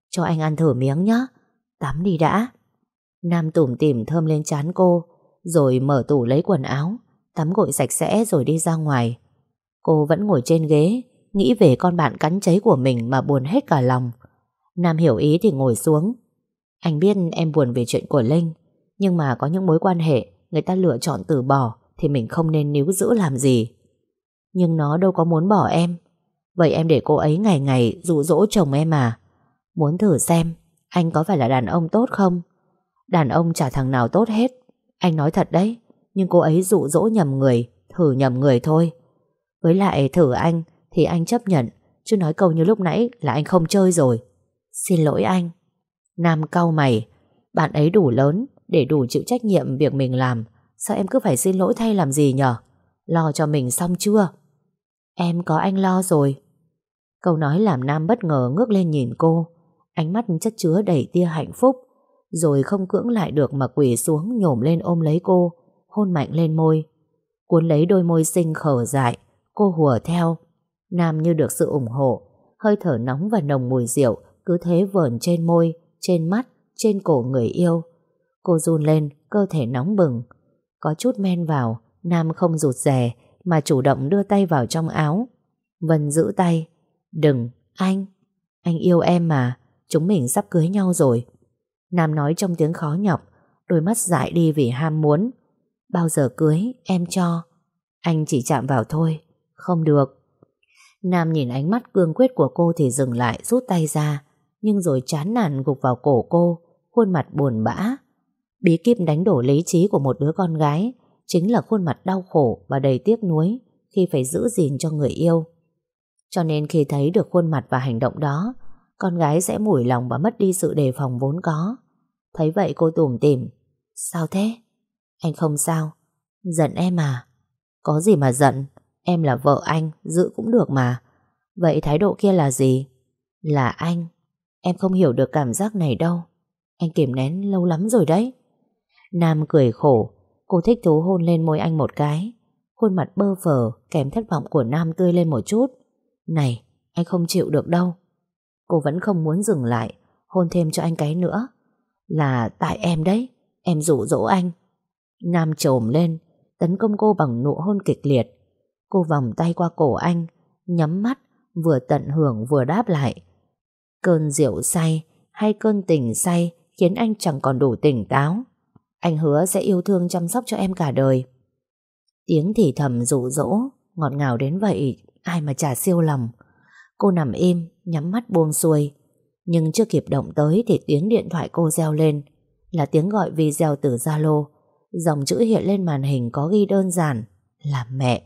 cho anh ăn thử miếng nhé. Tắm đi đã. Nam tủm tỉm thơm lên chán cô, rồi mở tủ lấy quần áo, tắm gội sạch sẽ rồi đi ra ngoài. Cô vẫn ngồi trên ghế, nghĩ về con bạn cắn cháy của mình mà buồn hết cả lòng. Nam hiểu ý thì ngồi xuống. Anh biết em buồn về chuyện của Linh, nhưng mà có những mối quan hệ người ta lựa chọn từ bỏ thì mình không nên níu giữ làm gì. Nhưng nó đâu có muốn bỏ em Vậy em để cô ấy ngày ngày dụ dỗ chồng em à? Muốn thử xem, Anh có phải là đàn ông tốt không? Đàn ông chả thằng nào tốt hết. Anh nói thật đấy, Nhưng cô ấy dụ dỗ nhầm người, Thử nhầm người thôi. Với lại thử anh Thì anh chấp nhận, Chứ nói câu như lúc nãy là anh không chơi rồi. Xin lỗi anh. Nam cau mày. Bạn ấy đủ lớn, để đủ chịu trách nhiệm việc mình làm, Sao em cứ phải xin lỗi thay làm gì nhở? Lo cho mình xong chưa? Em có anh lo rồi. Câu nói làm Nam bất ngờ ngước lên nhìn cô. Ánh mắt chất chứa đầy tia hạnh phúc. Rồi không cưỡng lại được mà quỳ xuống nhổm lên ôm lấy cô, hôn mạnh lên môi. Cuốn lấy đôi môi xinh khở dại, cô hùa theo. Nam như được sự ủng hộ, hơi thở nóng và nồng mùi rượu cứ thế vờn trên môi, trên mắt, trên cổ người yêu. Cô run lên, cơ thể nóng bừng. Có chút men vào, Nam không rụt rè, mà chủ động đưa tay vào trong áo. Vân giữ tay. Đừng, anh. Anh yêu em mà. Chúng mình sắp cưới nhau rồi. Nam nói trong tiếng khó nhọc, đôi mắt dại đi vì ham muốn. Bao giờ cưới, em cho. Anh chỉ chạm vào thôi. Không được. Nam nhìn ánh mắt cương quyết của cô thì dừng lại rút tay ra, nhưng rồi chán nản gục vào cổ cô, khuôn mặt buồn bã. Bí kíp đánh đổ lý trí của một đứa con gái chính là khuôn mặt đau khổ và đầy tiếc nuối khi phải giữ gìn cho người yêu. Cho nên khi thấy được khuôn mặt và hành động đó, con gái sẽ mủi lòng và mất đi sự đề phòng vốn có. Thấy vậy cô tủm tỉm. Sao thế? Anh không sao. Giận em à? Có gì mà giận? Em là vợ anh, giữ cũng được mà. Vậy thái độ kia là gì? Là anh. Em không hiểu được cảm giác này đâu. Anh kìm nén lâu lắm rồi đấy. Nam cười khổ. Cô thích thú hôn lên môi anh một cái. Khuôn mặt bơ phờ kèm thất vọng của Nam tươi lên một chút. Này, anh không chịu được đâu. Cô vẫn không muốn dừng lại, hôn thêm cho anh cái nữa. Là tại em đấy, em rủ dỗ anh. Nam trồm lên, tấn công cô bằng nụ hôn kịch liệt. Cô vòng tay qua cổ anh, nhắm mắt, vừa tận hưởng vừa đáp lại. Cơn rượu say hay cơn tình say khiến anh chẳng còn đủ tỉnh táo. Anh hứa sẽ yêu thương chăm sóc cho em cả đời. Tiếng thì thầm rủ rỗ ngọt ngào đến vậy, ai mà chả siêu lòng. Cô nằm im, nhắm mắt buông xuôi. Nhưng chưa kịp động tới thì tiếng điện thoại cô reo lên. Là tiếng gọi video từ Zalo. Dòng chữ hiện lên màn hình có ghi đơn giản là mẹ.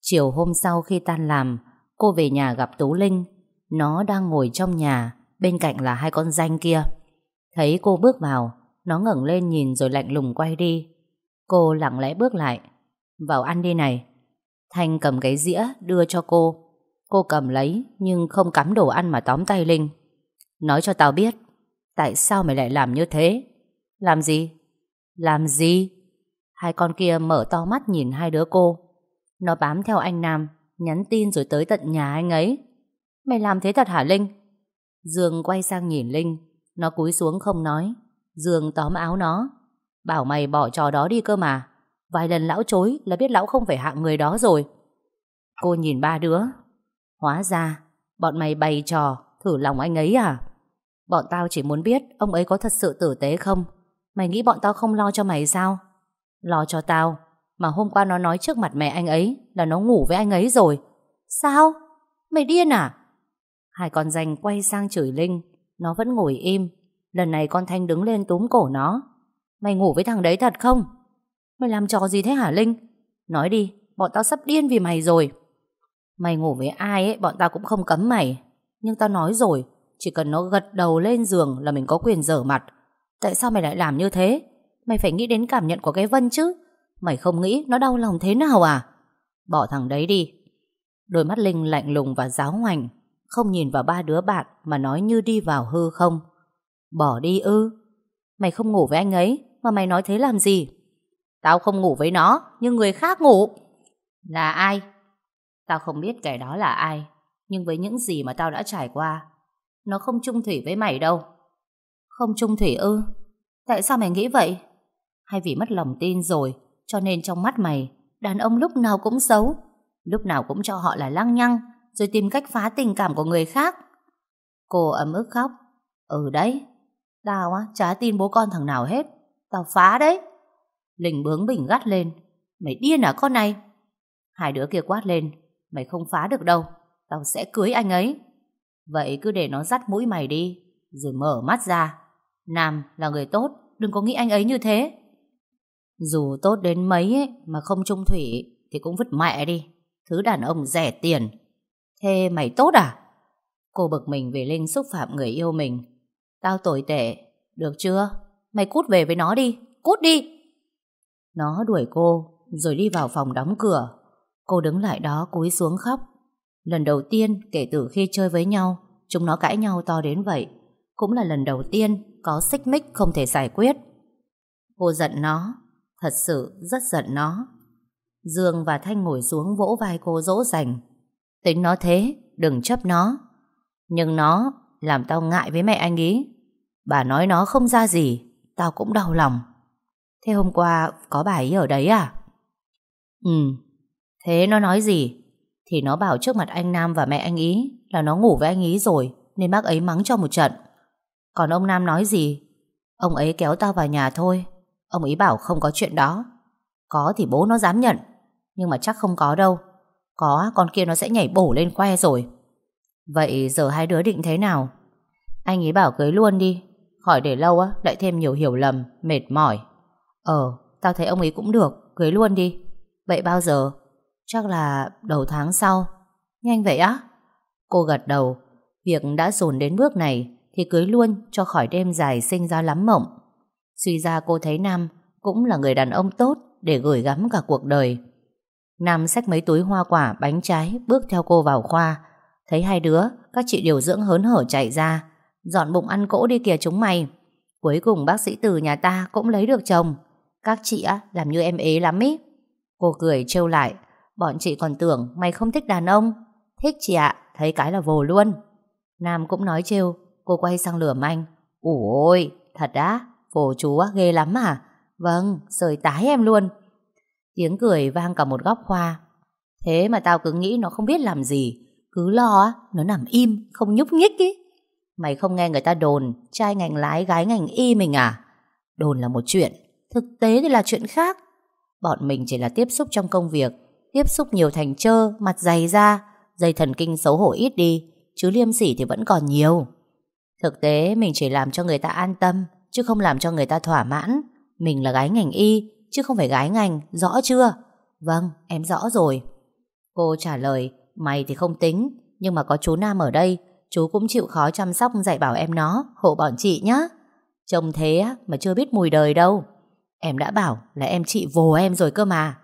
Chiều hôm sau khi tan làm, cô về nhà gặp Tú Linh. Nó đang ngồi trong nhà, bên cạnh là hai con danh kia. Thấy cô bước vào, nó ngẩng lên nhìn rồi lạnh lùng quay đi. Cô lặng lẽ bước lại. Vào ăn đi này. Thanh cầm cái dĩa đưa cho cô. Cô cầm lấy nhưng không cắm đồ ăn mà tóm tay Linh. Nói cho tao biết, tại sao mày lại làm như thế? Làm gì? Làm gì? Hai con kia mở to mắt nhìn hai đứa cô. Nó bám theo anh Nam, nhắn tin rồi tới tận nhà anh ấy. Mày làm thế thật hả Linh? Dương quay sang nhìn Linh, nó cúi xuống không nói. Dương tóm áo nó. Bảo mày bỏ trò đó đi cơ mà. Vài lần lão chối là biết lão không phải hạng người đó rồi. Cô nhìn ba đứa, Hóa ra, bọn mày bày trò, thử lòng anh ấy à? Bọn tao chỉ muốn biết ông ấy có thật sự tử tế không? Mày nghĩ bọn tao không lo cho mày sao? Lo cho tao, mà hôm qua nó nói trước mặt mẹ anh ấy là nó ngủ với anh ấy rồi. Sao? Mày điên à? Hai con danh quay sang chửi Linh, nó vẫn ngồi im. Lần này con Thanh đứng lên túm cổ nó. Mày ngủ với thằng đấy thật không? Mày làm trò gì thế hả Linh? Nói đi, bọn tao sắp điên vì mày rồi. Mày ngủ với ai ấy bọn tao cũng không cấm mày Nhưng tao nói rồi Chỉ cần nó gật đầu lên giường là mình có quyền dở mặt Tại sao mày lại làm như thế Mày phải nghĩ đến cảm nhận của cái Vân chứ Mày không nghĩ nó đau lòng thế nào à Bỏ thằng đấy đi Đôi mắt Linh lạnh lùng và giáo hoành Không nhìn vào ba đứa bạn Mà nói như đi vào hư không Bỏ đi ư Mày không ngủ với anh ấy Mà mày nói thế làm gì Tao không ngủ với nó Nhưng người khác ngủ Là ai Tao không biết kẻ đó là ai, nhưng với những gì mà tao đã trải qua, nó không chung thủy với mày đâu. Không chung thủy ư? Tại sao mày nghĩ vậy? Hay vì mất lòng tin rồi, cho nên trong mắt mày, đàn ông lúc nào cũng xấu, lúc nào cũng cho họ là lăng nhăng, rồi tìm cách phá tình cảm của người khác. Cô ấm ức khóc. Ừ đấy, tao á, chả tin bố con thằng nào hết. Tao phá đấy. Linh bướng bỉnh gắt lên. Mày điên à con này? Hai đứa kia quát lên. Mày không phá được đâu Tao sẽ cưới anh ấy Vậy cứ để nó dắt mũi mày đi Rồi mở mắt ra Nam là người tốt Đừng có nghĩ anh ấy như thế Dù tốt đến mấy ấy, mà không trung thủy Thì cũng vứt mẹ đi Thứ đàn ông rẻ tiền Thế mày tốt à Cô bực mình vì Linh xúc phạm người yêu mình Tao tồi tệ Được chưa Mày cút về với nó đi Cút đi Nó đuổi cô Rồi đi vào phòng đóng cửa Cô đứng lại đó cúi xuống khóc. Lần đầu tiên kể từ khi chơi với nhau, chúng nó cãi nhau to đến vậy. Cũng là lần đầu tiên có xích mích không thể giải quyết. Cô giận nó, thật sự rất giận nó. Dương và Thanh ngồi xuống vỗ vai cô dỗ dành. Tính nó thế, đừng chấp nó. Nhưng nó làm tao ngại với mẹ anh ý. Bà nói nó không ra gì, tao cũng đau lòng. Thế hôm qua có bà ấy ở đấy à? Ừ, Thế nó nói gì? Thì nó bảo trước mặt anh Nam và mẹ anh ý là nó ngủ với anh ý rồi nên bác ấy mắng cho một trận. Còn ông Nam nói gì? Ông ấy kéo tao vào nhà thôi. Ông ấy bảo không có chuyện đó. Có thì bố nó dám nhận. Nhưng mà chắc không có đâu. Có con kia nó sẽ nhảy bổ lên que rồi. Vậy giờ hai đứa định thế nào? Anh ấy bảo cưới luôn đi. Khỏi để lâu á, lại thêm nhiều hiểu lầm, mệt mỏi. Ờ, tao thấy ông ấy cũng được, cưới luôn đi. Vậy bao giờ? Chắc là đầu tháng sau Nhanh vậy á? Cô gật đầu. Việc đã dồn đến bước này thì cưới luôn cho khỏi đêm dài sinh ra lắm mộng. Suy ra cô thấy Nam cũng là người đàn ông tốt để gửi gắm cả cuộc đời. Nam xách mấy túi hoa quả, bánh trái bước theo cô vào khoa. Thấy hai đứa, các chị điều dưỡng hớn hở chạy ra. Dọn bụng ăn cỗ đi kìa chúng mày. Cuối cùng bác sĩ từ nhà ta cũng lấy được chồng. Các chị á, làm như em ế lắm ý. Cô cười trêu lại. Bọn chị còn tưởng mày không thích đàn ông. Thích chị ạ, thấy cái là vồ luôn. Nam cũng nói trêu, cô quay sang lườm anh. Ủa thật á, vồ chú á, ghê lắm à? Vâng, sời tái em luôn. Tiếng cười vang cả một góc khoa. Thế mà tao cứ nghĩ nó không biết làm gì. Cứ lo á, nó nằm im, không nhúc nhích ý. Mày không nghe người ta đồn trai ngành lái gái ngành y mình à? Đồn là một chuyện, thực tế thì là chuyện khác. Bọn mình chỉ là tiếp xúc trong công việc, tiếp xúc nhiều thành trơ, mặt dày ra, dây thần kinh xấu hổ ít đi, chứ liêm sỉ thì vẫn còn nhiều. Thực tế mình chỉ làm cho người ta an tâm, chứ không làm cho người ta thỏa mãn. Mình là gái ngành y, chứ không phải gái ngành, rõ chưa? Vâng, em rõ rồi. Cô trả lời, mày thì không tính, nhưng mà có chú Nam ở đây, chú cũng chịu khó chăm sóc dạy bảo em nó, hộ bọn chị nhá. Trông thế mà chưa biết mùi đời đâu. Em đã bảo là em chị vồ em rồi cơ mà.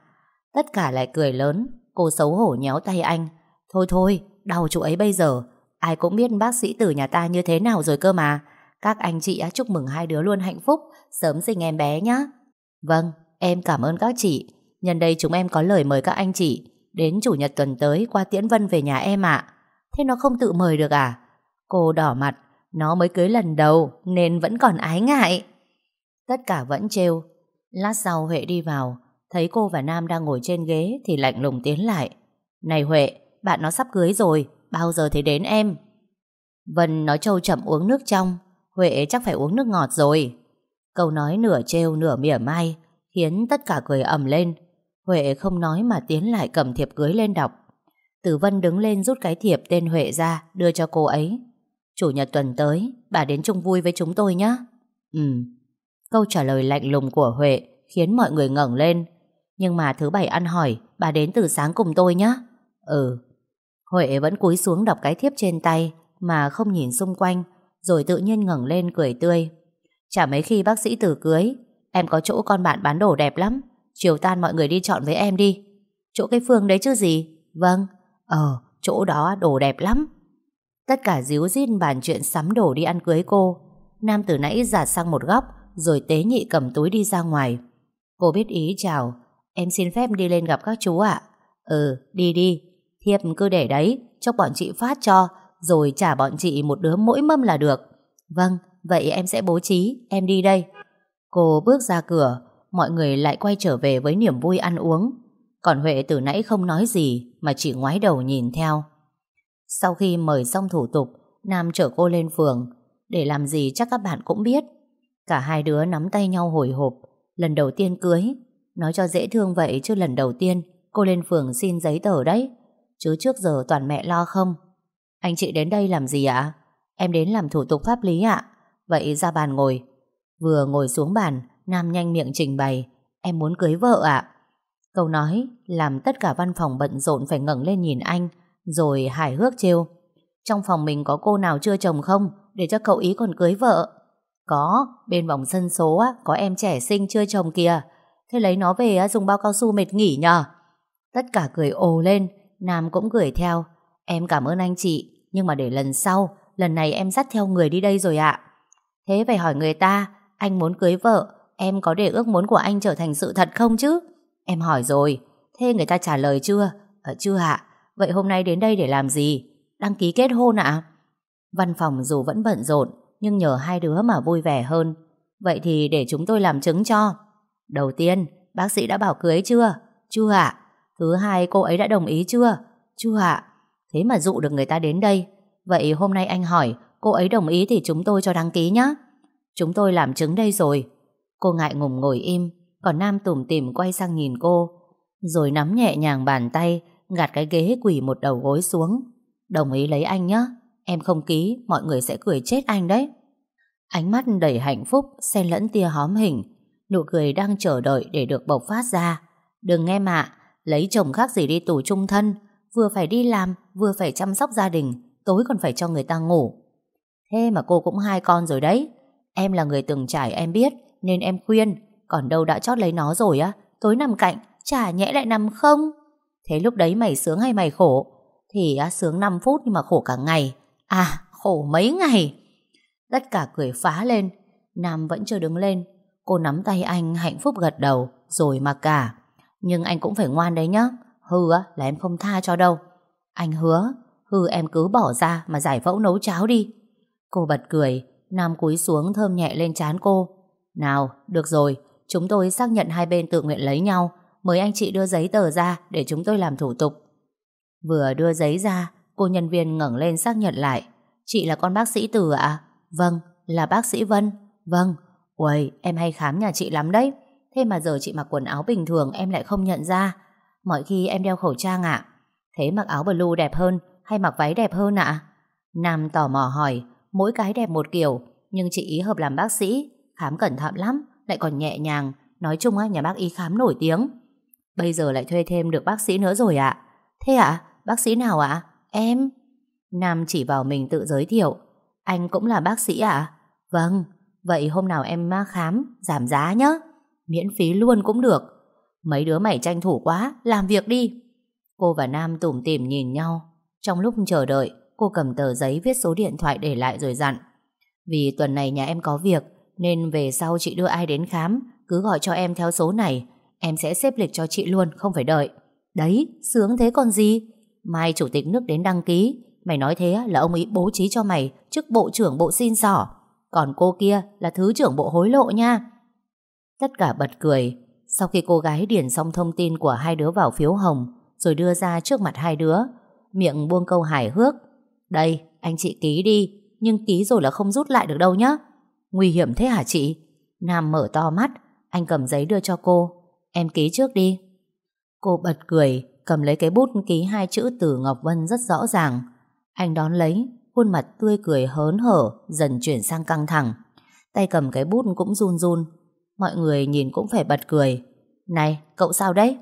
Tất cả lại cười lớn, cô xấu hổ nhéo tay anh. Thôi thôi, đau chú ấy bây giờ. Ai cũng biết bác sĩ tử nhà ta như thế nào rồi cơ mà. Các anh chị chúc mừng hai đứa luôn hạnh phúc, sớm sinh em bé nhá. Vâng, em cảm ơn các chị. Nhân đây chúng em có lời mời các anh chị đến chủ nhật tuần tới qua Tiễn Vân về nhà em ạ. Thế nó không tự mời được à? Cô đỏ mặt, nó mới cưới lần đầu nên vẫn còn ái ngại. Tất cả vẫn trêu. Lát sau Huệ đi vào, thấy cô và Nam đang ngồi trên ghế thì lạnh lùng tiến lại. Này Huệ, bạn nó sắp cưới rồi, bao giờ thì đến em? Vân nói trâu chậm uống nước trong, Huệ chắc phải uống nước ngọt rồi. Câu nói nửa trêu nửa mỉa mai khiến tất cả cười ầm lên. Huệ không nói mà tiến lại cầm thiệp cưới lên đọc. Tử Vân đứng lên rút cái thiệp tên Huệ ra đưa cho cô ấy. Chủ nhật tuần tới, bà đến chung vui với chúng tôi nhé. Ừ. Câu trả lời lạnh lùng của Huệ khiến mọi người ngẩng lên. Nhưng mà thứ bảy ăn hỏi, bà đến từ sáng cùng tôi nhé. Ừ. Huệ vẫn cúi xuống đọc cái thiếp trên tay mà không nhìn xung quanh, rồi tự nhiên ngẩng lên cười tươi. Chả mấy khi bác sĩ tử cưới, em có chỗ con bạn bán đồ đẹp lắm. Chiều tan mọi người đi chọn với em đi. Chỗ cái phương đấy chứ gì? Vâng. Ờ, chỗ đó đồ đẹp lắm. Tất cả díu dít bàn chuyện sắm đồ đi ăn cưới cô. Nam từ nãy giả sang một góc, rồi tế nhị cầm túi đi ra ngoài. Cô biết ý chào. Em xin phép đi lên gặp các chú ạ. Ừ, đi đi. Thiệp cứ để đấy, cho bọn chị phát cho, rồi trả bọn chị một đứa mỗi mâm là được. Vâng, vậy em sẽ bố trí, em đi đây. Cô bước ra cửa, mọi người lại quay trở về với niềm vui ăn uống. Còn Huệ từ nãy không nói gì mà chỉ ngoái đầu nhìn theo. Sau khi mời xong thủ tục, Nam chở cô lên phường. Để làm gì chắc các bạn cũng biết. Cả hai đứa nắm tay nhau hồi hộp. Lần đầu tiên cưới. Nói cho dễ thương vậy chứ lần đầu tiên cô lên phường xin giấy tờ đấy. Chứ trước giờ toàn mẹ lo không. Anh chị đến đây làm gì ạ? Em đến làm thủ tục pháp lý ạ. Vậy ra bàn ngồi. Vừa ngồi xuống bàn, Nam nhanh miệng trình bày. Em muốn cưới vợ ạ. Câu nói làm tất cả văn phòng bận rộn phải ngẩng lên nhìn anh rồi hài hước trêu. Trong phòng mình có cô nào chưa chồng không? Để cho cậu ý còn cưới vợ. Có, bên vòng sân số á, có em trẻ sinh chưa chồng kìa. Thế lấy nó về á dùng bao cao su mệt nghỉ nhờ. Tất cả cười ồ lên Nam cũng cười theo. Em cảm ơn anh chị Nhưng mà để lần sau Lần này em dắt theo người đi đây rồi ạ. Thế phải hỏi người ta Anh muốn cưới vợ Em có để ước muốn của anh trở thành sự thật không chứ? Em hỏi rồi Thế người ta trả lời chưa? Ờ chưa ạ. Vậy hôm nay đến đây để làm gì? Đăng ký kết hôn ạ? Văn phòng dù vẫn bận rộn, nhưng nhờ hai đứa mà vui vẻ hơn. Vậy thì để chúng tôi làm chứng cho. Đầu tiên, bác sĩ đã bảo cưới chưa? Chưa ạ. Thứ hai, cô ấy đã đồng ý chưa? Chưa ạ. Thế mà dụ được người ta đến đây. Vậy hôm nay anh hỏi, cô ấy đồng ý thì chúng tôi cho đăng ký nhé. Chúng tôi làm chứng đây rồi. Cô ngại ngùng ngồi im, còn Nam tủm tỉm quay sang nhìn cô. Rồi nắm nhẹ nhàng bàn tay, gạt cái ghế quỳ một đầu gối xuống. Đồng ý lấy anh nhé, em không ký, mọi người sẽ cười chết anh đấy. Ánh mắt đầy hạnh phúc, xen lẫn tia hóm hình, nụ cười đang chờ đợi để được bộc phát ra. Đừng nghe mạ, lấy chồng khác gì đi tù trung thân, Vừa phải đi làm Vừa phải chăm sóc gia đình Tối còn phải cho người ta ngủ. Thế mà cô cũng hai con rồi đấy. Em là người từng trải em biết Nên em khuyên. Còn đâu đã chót lấy nó rồi á Tối nằm cạnh Chả nhẽ lại nằm không? Thế lúc đấy mày sướng hay mày khổ? Thì á, sướng 5 phút nhưng mà khổ cả ngày. À khổ mấy ngày? Tất cả cười phá lên. Nam vẫn chưa đứng lên. Cô nắm tay anh hạnh phúc gật đầu Rồi mà cả. Nhưng anh cũng phải ngoan đấy nhá. Hư á là em không tha cho đâu. Anh hứa Hư em cứ bỏ ra mà giải phẫu nấu cháo đi. Cô bật cười. Nam cúi xuống thơm nhẹ lên trán cô. Nào được rồi. Chúng tôi xác nhận hai bên tự nguyện lấy nhau. Mời anh chị đưa giấy tờ ra Để chúng tôi làm thủ tục. Vừa đưa giấy ra, Cô nhân viên ngẩng lên xác nhận lại. Chị là con bác sĩ Từ ạ? Vâng là bác sĩ Vân. Vâng. Uầy, em hay khám nhà chị lắm đấy. Thế mà giờ chị mặc quần áo bình thường, Em lại không nhận ra. Mọi khi em đeo khẩu trang ạ. Thế mặc áo blue đẹp hơn hay mặc váy đẹp hơn ạ? Nam tò mò hỏi. Mỗi cái đẹp một kiểu, Nhưng chị ý hợp làm bác sĩ. Khám cẩn thận lắm, Lại còn nhẹ nhàng. Nói chung á, nhà bác ý khám nổi tiếng. Bây giờ lại thuê thêm được bác sĩ nữa rồi ạ. Thế ạ, Bác sĩ nào ạ? Em? Nam chỉ vào mình tự giới thiệu. Anh cũng là bác sĩ ạ. Vâng Vậy hôm nào em khám, Giảm giá nhé Miễn phí luôn cũng được. Mấy đứa mày tranh thủ quá, Làm việc đi. Cô và Nam tủm tỉm nhìn nhau. Trong lúc chờ đợi, Cô cầm tờ giấy viết số điện thoại để lại rồi dặn. Vì tuần này nhà em có việc, Nên về sau chị đưa ai đến khám, Cứ gọi cho em theo số này. Em sẽ xếp lịch cho chị luôn, không phải đợi. Đấy, sướng thế còn gì? Mai chủ tịch nước đến đăng ký. Mày nói thế là ông ấy bố trí cho mày Chức bộ trưởng bộ xin sỏ Còn cô kia là thứ trưởng bộ hối lộ nha. Tất cả bật cười. Sau khi cô gái điền xong thông tin của hai đứa vào phiếu hồng, Rồi đưa ra trước mặt hai đứa, Miệng buông câu hài hước. Đây, anh chị ký đi, Nhưng ký rồi là không rút lại được đâu nhá. Nguy hiểm thế hả chị? Nam mở to mắt, Anh cầm giấy đưa cho cô. Em ký trước đi. Cô bật cười, Cầm lấy cái bút ký hai chữ từ Ngọc Vân rất rõ ràng. Anh đón lấy, Khuôn mặt tươi cười hớn hở, Dần chuyển sang căng thẳng. Tay cầm cái bút cũng run run. Mọi người nhìn cũng phải bật cười. Này, cậu sao đấy?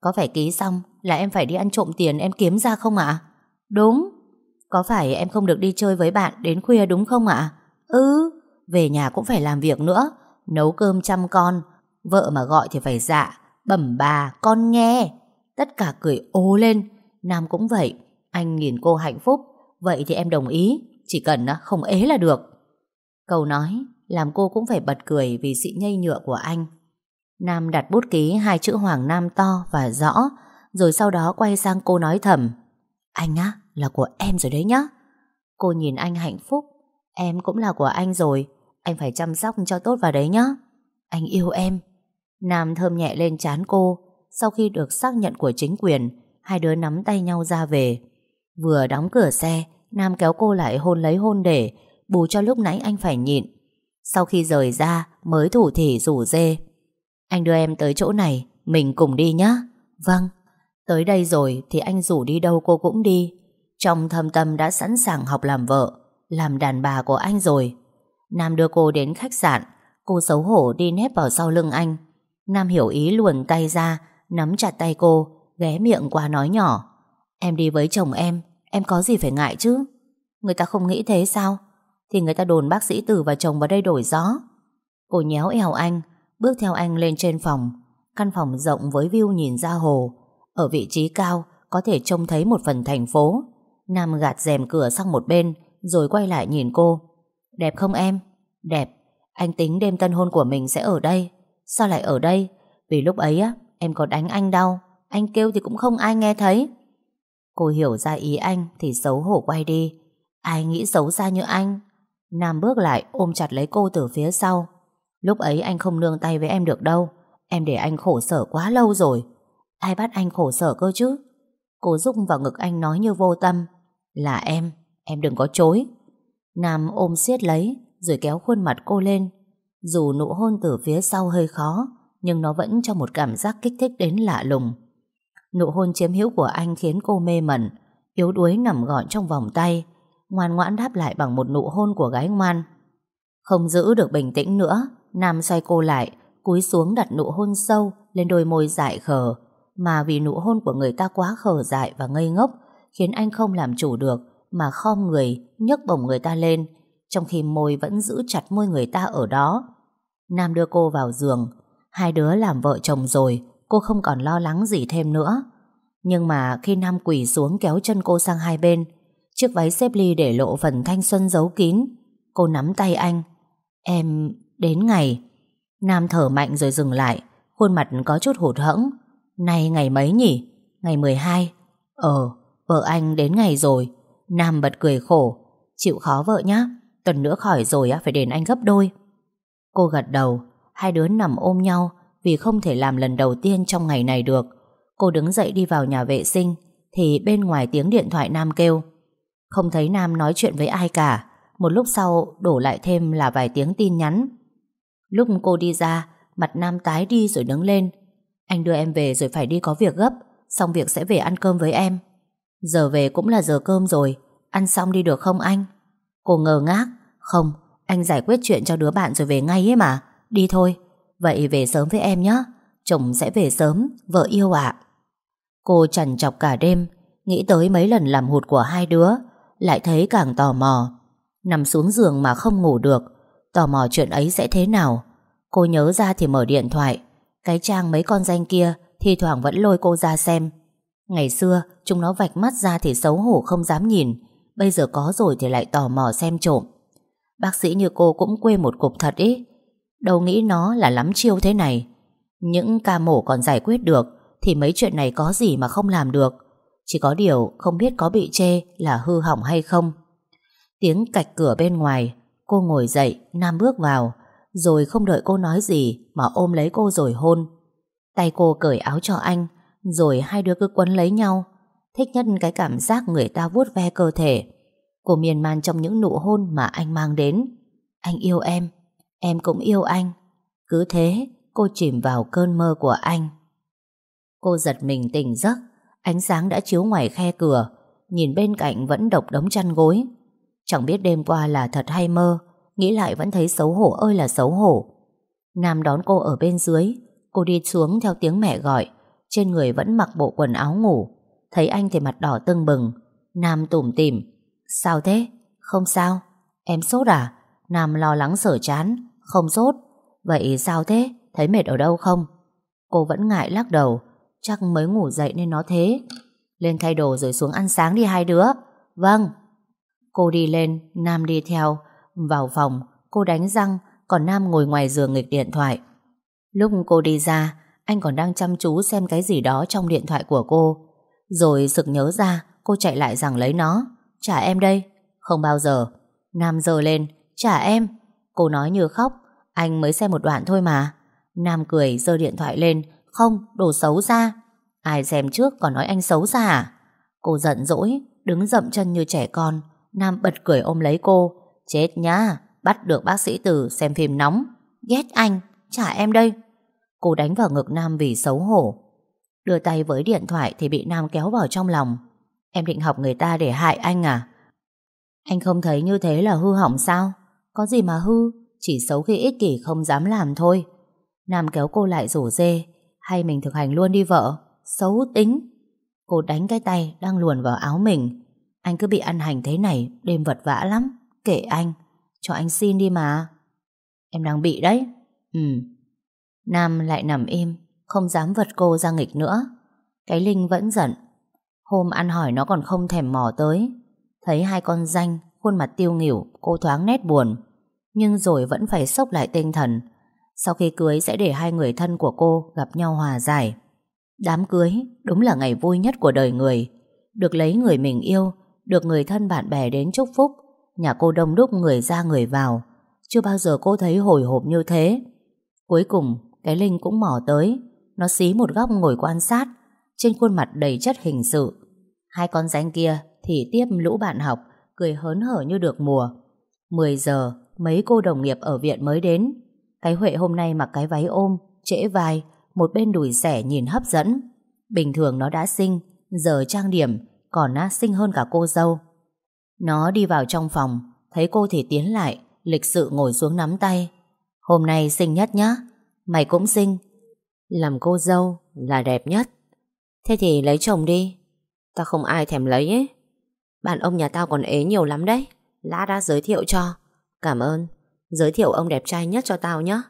Có phải ký xong là em phải đi ăn trộm tiền em kiếm ra không ạ? Đúng. Có phải em không được đi chơi với bạn đến khuya đúng không ạ? Ừ Về nhà cũng phải làm việc nữa. Nấu cơm chăm con Vợ mà gọi thì phải dạ Bẩm bà con nghe Tất cả cười ô lên Nam cũng vậy Anh nhìn cô hạnh phúc Vậy thì em đồng ý Chỉ cần à, không ế là được Câu nói làm cô cũng phải bật cười vì sự nhây nhựa của anh. Nam đặt bút ký hai chữ Hoàng Nam to và rõ, rồi sau đó quay sang cô nói thầm. Anh á, là của em rồi đấy nhá. Cô nhìn anh hạnh phúc, em cũng là của anh rồi, anh phải chăm sóc cho tốt vào đấy nhá. Anh yêu em. Nam thơm nhẹ lên chán cô, sau khi được xác nhận của chính quyền, hai đứa nắm tay nhau ra về. Vừa đóng cửa xe, Nam kéo cô lại hôn lấy hôn để, bù cho lúc nãy anh phải nhịn. Sau khi rời ra mới thủ thỉ rủ dê. Anh đưa em tới chỗ này Mình cùng đi nhé Vâng. Tới đây rồi thì anh rủ đi đâu cô cũng đi. Trong thâm tâm đã sẵn sàng học làm vợ Làm đàn bà của anh rồi. Nam đưa cô đến khách sạn. Cô xấu hổ đi nép vào sau lưng anh. Nam hiểu ý luồn tay ra Nắm chặt tay cô Ghé miệng qua nói nhỏ Em đi với chồng em Em có gì phải ngại chứ Người ta không nghĩ thế sao thì người ta đồn bác sĩ Tử và chồng vào đây đổi gió. Cô nhéo eo anh, bước theo anh lên trên phòng. Căn phòng rộng với view nhìn ra hồ. Ở vị trí cao, có thể trông thấy một phần thành phố. Nam gạt rèm cửa sang một bên, rồi quay lại nhìn cô. Đẹp không em? Đẹp. Anh tính đêm tân hôn của mình sẽ ở đây. Sao lại ở đây? Vì lúc ấy á, em có đánh anh đau. Anh kêu thì cũng không ai nghe thấy. Cô hiểu ra ý anh thì xấu hổ quay đi. Ai nghĩ xấu xa như anh Nam bước lại ôm chặt lấy cô từ phía sau. Lúc ấy anh không nương tay với em được đâu. Em để anh khổ sở quá lâu rồi. Ai bắt anh khổ sở cơ chứ? Cô rung vào ngực anh nói như vô tâm. Là em, em đừng có chối. Nam ôm siết lấy, rồi kéo khuôn mặt cô lên. Dù nụ hôn từ phía sau hơi khó, nhưng nó vẫn cho một cảm giác kích thích đến lạ lùng. Nụ hôn chiếm hữu của anh khiến cô mê mẩn, yếu đuối nằm gọn trong vòng tay, ngoan ngoãn đáp lại bằng một nụ hôn của gái ngoan. Không giữ được bình tĩnh nữa, Nam xoay cô lại, cúi xuống đặt nụ hôn sâu lên đôi môi dại khờ, mà vì nụ hôn của người ta quá khờ dại và ngây ngốc khiến anh không làm chủ được mà khom người nhấc bổng người ta lên trong khi môi vẫn giữ chặt môi người ta ở đó. Nam đưa cô vào giường. Hai đứa làm vợ chồng rồi cô không còn lo lắng gì thêm nữa. Nhưng mà khi Nam quỳ xuống kéo chân cô sang hai bên chiếc váy xếp ly để lộ phần thanh xuân giấu kín. Cô nắm tay anh. Em đến ngày. Nam thở mạnh rồi dừng lại Khuôn mặt có chút hụt hẫng. Nay ngày mấy nhỉ? Ngày 12 Ờ, vợ anh đến ngày rồi. Nam bật cười khổ. Chịu khó vợ nhá. Tuần nữa khỏi rồi á, phải đền anh gấp đôi. Cô gật đầu, Hai đứa nằm ôm nhau Vì không thể làm lần đầu tiên trong ngày này được. Cô đứng dậy đi vào nhà vệ sinh, Thì bên ngoài tiếng điện thoại Nam kêu. Không thấy Nam nói chuyện với ai cả, Một lúc sau đổ lại thêm là vài tiếng tin nhắn. Lúc cô đi ra, Mặt Nam tái đi rồi đứng lên. Anh đưa em về rồi phải đi có việc gấp, Xong việc sẽ về ăn cơm với em. Giờ về cũng là giờ cơm rồi, Ăn xong đi được không anh? Cô ngờ ngác. Không, anh giải quyết chuyện cho đứa bạn rồi về ngay ấy mà. Đi thôi. Vậy về sớm với em nhé Chồng sẽ về sớm, vợ yêu ạ. Cô trằn chọc cả đêm Nghĩ tới mấy lần làm hụt của hai đứa Lại thấy càng tò mò. Nằm xuống giường mà không ngủ được Tò mò chuyện ấy sẽ thế nào. Cô nhớ ra thì mở điện thoại. Cái trang mấy con danh kia Thì thoảng vẫn lôi cô ra xem. Ngày xưa chúng nó vạch mắt ra thì xấu hổ không dám nhìn. Bây giờ có rồi thì lại tò mò xem trộm. Bác sĩ như cô cũng quê một cục thật ý. Đâu nghĩ nó là lắm chiêu thế này. Những ca mổ còn giải quyết được Thì mấy chuyện này có gì mà không làm được. Chỉ có điều không biết có bị chê là hư hỏng hay không. Tiếng cạch cửa bên ngoài, Cô ngồi dậy, Nam bước vào, Rồi không đợi cô nói gì Mà ôm lấy cô rồi hôn. Tay cô cởi áo cho anh, Rồi hai đứa cứ quấn lấy nhau. Thích nhất cái cảm giác người ta vuốt ve cơ thể. Cô miên man trong những nụ hôn Mà anh mang đến. Anh yêu em Em cũng yêu anh. Cứ thế, cô chìm vào cơn mơ của anh. Cô giật mình tỉnh giấc, Ánh sáng đã chiếu ngoài khe cửa, Nhìn bên cạnh vẫn độc đống chăn gối. Chẳng biết đêm qua là thật hay mơ, Nghĩ lại vẫn thấy xấu hổ ơi là xấu hổ. Nam đón cô ở bên dưới, Cô đi xuống theo tiếng mẹ gọi, Trên người vẫn mặc bộ quần áo ngủ. Thấy anh thì mặt đỏ tưng bừng, Nam tủm tỉm Sao thế? Không sao Em sốt à? Nam lo lắng sở chán Không sốt Vậy sao thế? Thấy mệt ở đâu không? Cô vẫn ngại lắc đầu Chắc mới ngủ dậy nên nó thế Lên thay đồ rồi xuống ăn sáng đi hai đứa Vâng Cô đi lên, Nam đi theo. Vào phòng, cô đánh răng, còn Nam ngồi ngoài giường nghịch điện thoại. Lúc cô đi ra, anh còn đang chăm chú xem cái gì đó trong điện thoại của cô. Rồi sực nhớ ra, cô chạy lại rằng lấy nó. Trả em đây. Không bao giờ. Nam giờ lên, trả em. Cô nói như khóc, anh mới xem một đoạn thôi mà. Nam cười giơ điện thoại lên, không, đồ xấu ra. Ai xem trước còn nói anh xấu xa à? Cô giận dỗi, đứng dậm chân như trẻ con. Nam bật cười ôm lấy cô Chết nhá Bắt được bác sĩ Từ xem phim nóng Ghét anh Trả em đây Cô đánh vào ngực Nam vì xấu hổ Đưa tay với điện thoại thì bị Nam kéo vào trong lòng Em định học người ta để hại anh à? Anh không thấy như thế là hư hỏng sao? Có gì mà hư, Chỉ xấu khi ích kỷ không dám làm thôi. Nam kéo cô lại rủ dê, Hay mình thực hành luôn đi vợ, Xấu tính. Cô đánh cái tay đang luồn vào áo mình. Anh cứ bị ăn hành thế này, Đêm vật vã lắm Kệ anh, Cho anh xin đi mà. Em đang bị đấy. Ừ. Nam lại nằm im, Không dám vật cô ra nghịch nữa. Cái Linh vẫn giận Hôm ăn hỏi nó còn không thèm mò tới. Thấy hai con danh, Khuôn mặt tiêu nghỉu, Cô thoáng nét buồn. Nhưng rồi vẫn phải sốc lại tinh thần. Sau khi cưới sẽ để hai người thân của cô Gặp nhau hòa giải. Đám cưới đúng là ngày vui nhất của đời người. Được lấy người mình yêu, được người thân bạn bè đến chúc phúc, Nhà cô đông đúc người ra người vào. Chưa bao giờ cô thấy hồi hộp như thế. Cuối cùng, Cái Linh cũng mò tới. Nó xí một góc ngồi quan sát. Trên khuôn mặt đầy chất hình sự Hai con ránh kia thì tiếp lũ bạn học Cười hớn hở như được mùa 10 giờ Mấy cô đồng nghiệp ở viện mới đến Cái Huệ hôm nay mặc cái váy ôm Trễ vai Một bên đùi xẻ nhìn hấp dẫn Bình thường nó đã xinh Giờ trang điểm còn á xinh hơn cả cô dâu. Nó đi vào trong phòng, thấy cô thì tiến lại, lịch sự ngồi xuống nắm tay. Hôm nay xinh nhất nhá, mày cũng xinh. Làm cô dâu là đẹp nhất. Thế thì lấy chồng đi. Tao không ai thèm lấy ấy. Bạn ông nhà tao còn ế nhiều lắm đấy. Lã đã giới thiệu cho. Cảm ơn. Giới thiệu ông đẹp trai nhất cho tao nhé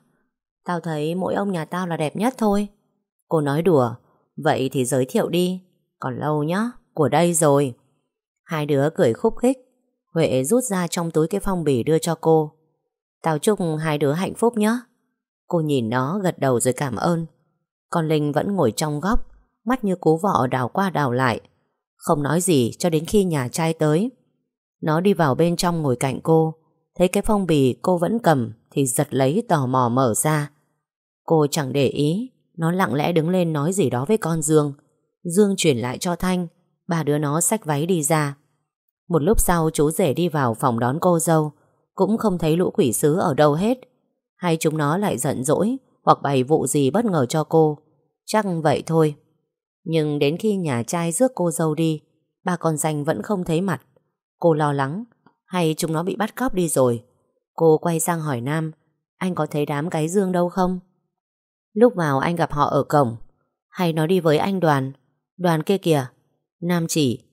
Tao thấy mỗi ông nhà tao là đẹp nhất thôi. Cô nói đùa. Vậy thì giới thiệu đi. Còn lâu nhá. Của đây rồi. Hai đứa cười khúc khích. Huệ rút ra trong túi cái phong bì đưa cho cô. Tao chúc hai đứa hạnh phúc nhé Cô nhìn nó gật đầu rồi cảm ơn. Còn Linh vẫn ngồi trong góc. Mắt như cú vọ đào qua đào lại. Không nói gì cho đến khi nhà trai tới. Nó đi vào bên trong ngồi cạnh cô. Thấy cái phong bì cô vẫn cầm Thì giật lấy tò mò mở ra. Cô chẳng để ý, Nó lặng lẽ đứng lên nói gì đó với con Dương. Dương chuyển lại cho Thanh, Ba đứa nó xách váy đi ra. Một lúc sau chú rể đi vào phòng đón cô dâu, Cũng không thấy lũ quỷ sứ ở đâu hết. Hay chúng nó lại giận dỗi Hoặc bày vụ gì bất ngờ cho cô. Chắc vậy thôi. Nhưng đến khi nhà trai rước cô dâu đi, Ba con danh vẫn không thấy mặt. Cô lo lắng, Hay chúng nó bị bắt cóc đi rồi? Cô quay sang hỏi Nam, Anh có thấy đám cái dương đâu không? Lúc vào anh gặp họ ở cổng, Hay nó đi với anh đoàn? Đoàn kia kìa. Nam chỉ,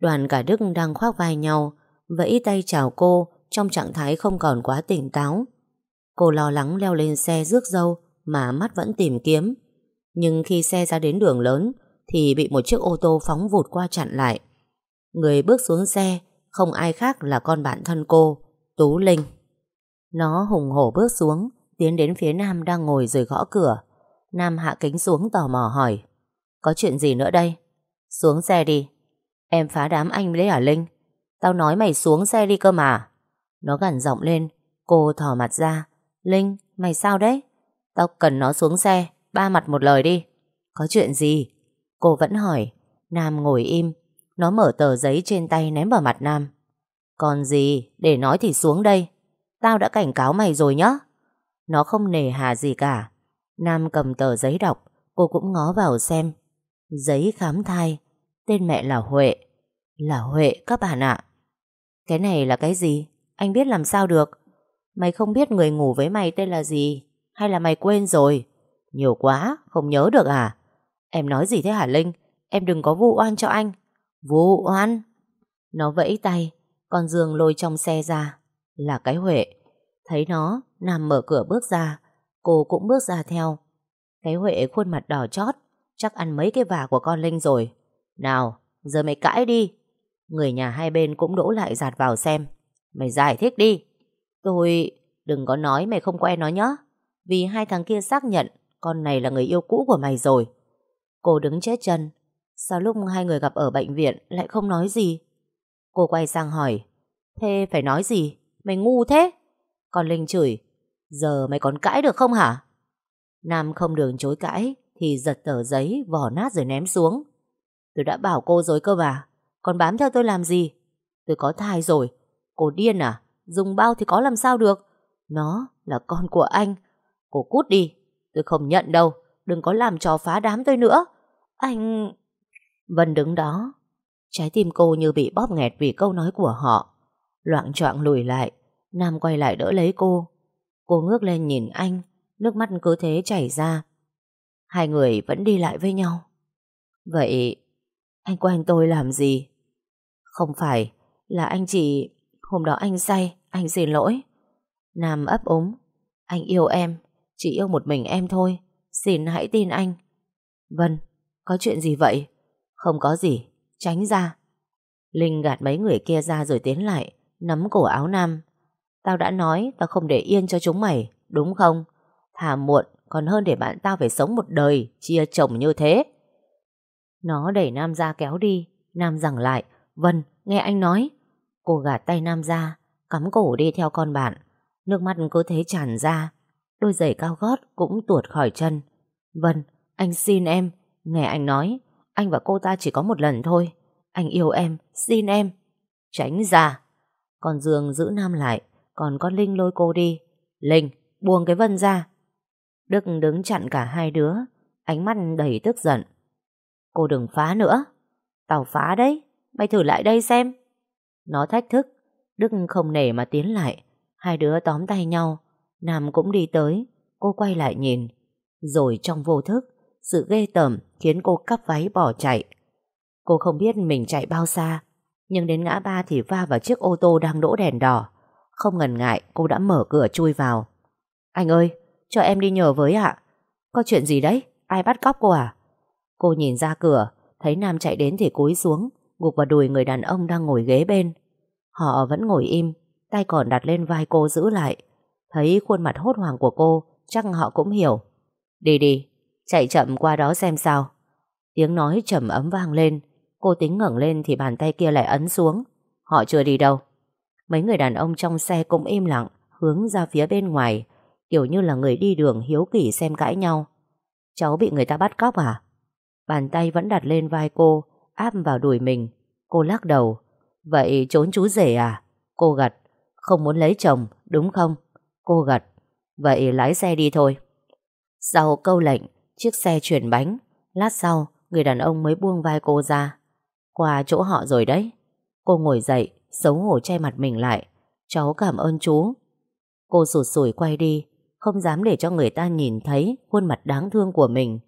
Đoàn cả Đức đang khoác vai nhau, Vẫy tay chào cô Trong trạng thái không còn quá tỉnh táo. Cô lo lắng leo lên xe rước dâu Mà mắt vẫn tìm kiếm. Nhưng khi xe ra đến đường lớn thì bị một chiếc ô tô phóng vụt qua chặn lại. Người bước xuống xe, Không ai khác là con bạn thân cô, Tú Linh. Nó hùng hổ bước xuống, Tiến đến phía Nam đang ngồi rồi gõ cửa. Nam hạ kính xuống tò mò hỏi, Có chuyện gì nữa đây? Xuống xe đi. Em phá đám anh đấy hả Linh? Tao nói mày xuống xe đi cơ mà. Nó gằn giọng lên. Cô thò mặt ra, Linh, mày sao đấy? Tao cần nó xuống xe, Ba mặt một lời đi. Có chuyện gì? Cô vẫn hỏi. Nam ngồi im. Nó mở tờ giấy trên tay ném vào mặt Nam. Còn gì? Để nói thì xuống đây. Tao đã cảnh cáo mày rồi nhá. Nó không nề hà gì cả. Nam cầm tờ giấy đọc. Cô cũng ngó vào xem. Giấy khám thai. Tên mẹ là Huệ. Là Huệ các bạn ạ. Cái này là cái gì? Anh biết làm sao được? Mày không biết người ngủ với mày tên là gì? Hay là mày quên rồi? Nhiều quá, không nhớ được à? Em nói gì thế hả Linh? Em đừng có vụ oan cho anh. Vụ oan? Nó vẫy tay, Con Dương lôi trong xe ra. Là cái Huệ. Thấy nó, Nam mở cửa bước ra. Cô cũng bước ra theo. Cái Huệ khuôn mặt đỏ chót. Chắc ăn mấy cái vả của con Linh rồi. Nào, giờ mày cãi đi. Người nhà hai bên cũng đổ lại giạt vào xem. Mày giải thích đi. Tôi, đừng có nói mày không quen nó nhé Vì hai thằng kia xác nhận, Con này là người yêu cũ của mày rồi. Cô đứng chết chân. Sao lúc hai người gặp ở bệnh viện, Lại không nói gì. Cô quay sang hỏi, Thế phải nói gì? Mày ngu thế? Còn Linh chửi, Giờ mày còn cãi được không hả? Nam không đường chối cãi, Thì giật tờ giấy vỏ nát rồi ném xuống. Tôi đã bảo cô rồi cơ mà, Còn bám theo tôi làm gì? Tôi có thai rồi, Cô điên à? Dùng bao thì có làm sao được? Nó là con của anh. Cô cút đi, Tôi không nhận đâu, Đừng có làm trò phá đám tôi nữa. Anh... Vân đứng đó. Trái tim cô như bị bóp nghẹt vì câu nói của họ. Loạn choạng lùi lại. Nam quay lại đỡ lấy cô. Cô ngước lên nhìn anh. Nước mắt cứ thế chảy ra. Hai người vẫn đi lại với nhau. Vậy Anh quen tôi làm gì? Không phải. Là anh chỉ Hôm đó anh say. Anh xin lỗi. Nam ấp úng. Anh yêu em. Chỉ yêu một mình em thôi. Xin hãy tin anh. Vân. Có chuyện gì vậy? Không có gì. Tránh ra. Linh gạt mấy người kia ra rồi tiến lại, Nắm cổ áo Nam. Tao đã nói tao không để yên cho chúng mày, Đúng không? Thà muộn, còn hơn để bạn tao phải sống một đời, Chia chồng như thế. Nó đẩy Nam ra kéo đi. Nam rằng lại. Vân, nghe anh nói. Cô gạt tay Nam ra, Cắm cổ đi theo con bạn. Nước mắt cứ thế tràn ra. Đôi giày cao gót cũng tuột khỏi chân. Vân, anh xin em Nghe anh nói, Anh và cô ta chỉ có một lần thôi. Anh yêu em, Xin em. Tránh ra. Còn Dương giữ Nam lại, Còn con Linh lôi cô đi. Linh, buông cái Vân ra. Đức đứng chặn cả hai đứa, Ánh mắt đầy tức giận. Cô đừng phá nữa. Tao phá đấy, Mày thử lại đây xem. Nó thách thức, Đức không nể mà tiến lại. Hai đứa tóm tay nhau. Nam cũng đi tới, Cô quay lại nhìn. Rồi trong vô thức sự ghê tởm khiến cô cắp váy bỏ chạy. Cô không biết mình chạy bao xa, nhưng đến ngã ba thì va vào chiếc ô tô đang đỗ đèn đỏ. Không ngần ngại, cô đã mở cửa chui vào. Anh ơi, cho em đi nhờ với ạ. Có chuyện gì đấy? Ai bắt cóc cô à? Cô nhìn ra cửa, thấy Nam chạy đến thì cúi xuống, gục vào đùi người đàn ông đang ngồi ghế bên. Họ vẫn ngồi im, tay còn đặt lên vai cô giữ lại. Thấy khuôn mặt hốt hoảng của cô, chắc họ cũng hiểu. Đi đi, chạy chậm qua đó xem sao. Tiếng nói trầm ấm vang lên, cô tính ngẩng lên thì bàn tay kia lại ấn xuống. Họ chưa đi đâu. Mấy người đàn ông trong xe cũng im lặng, hướng ra phía bên ngoài, kiểu như là người đi đường hiếu kỳ xem cãi nhau. Cháu bị người ta bắt cóc à? Bàn tay vẫn đặt lên vai cô, áp vào đùi mình. Cô lắc đầu. Vậy trốn chú rể à? Cô gật. Không muốn lấy chồng, đúng không? Cô gật. Vậy lái xe đi thôi. Sau câu lệnh, chiếc xe chuyển bánh. Lát sau, người đàn ông mới buông vai cô ra. Qua chỗ họ rồi đấy. Cô ngồi dậy, xấu hổ che mặt mình lại. Cháu cảm ơn chú. Cô sụt sùi quay đi, không dám để cho người ta nhìn thấy khuôn mặt đáng thương của mình.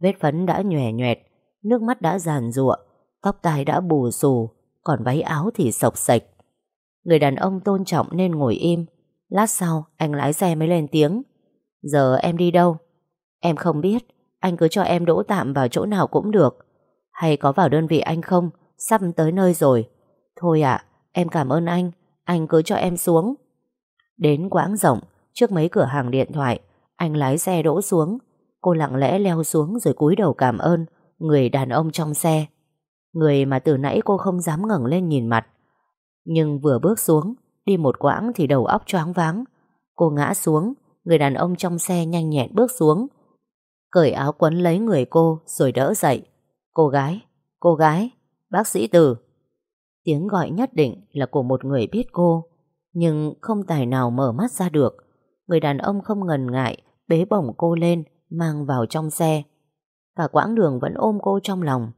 Vết phấn đã nhòe nhoẹt, nước mắt đã giàn ruộng tóc tai đã bù xù, còn váy áo thì sọc sạch. Người đàn ông tôn trọng nên ngồi im. Lát sau, anh lái xe mới lên tiếng. Giờ em đi đâu? Em không biết, anh cứ cho em đỗ tạm vào chỗ nào cũng được. Hay có vào đơn vị anh không? Sắp tới nơi rồi. Thôi ạ, em cảm ơn anh, anh cứ cho em xuống. Đến quãng rộng, trước mấy cửa hàng điện thoại, anh lái xe đỗ xuống. Cô lặng lẽ leo xuống rồi cúi đầu cảm ơn người đàn ông trong xe. Người mà từ nãy cô không dám ngẩng lên nhìn mặt. Nhưng vừa bước xuống, đi một quãng thì đầu óc choáng váng. Cô ngã xuống, người đàn ông trong xe nhanh nhẹn bước xuống. Cởi áo quấn lấy người cô rồi đỡ dậy. Cô gái, cô gái, bác sĩ Từ. Tiếng gọi nhất định là của một người biết cô, nhưng không tài nào mở mắt ra được. Người đàn ông không ngần ngại, bế bổng cô lên, mang vào trong xe. Cả quãng đường vẫn ôm cô trong lòng,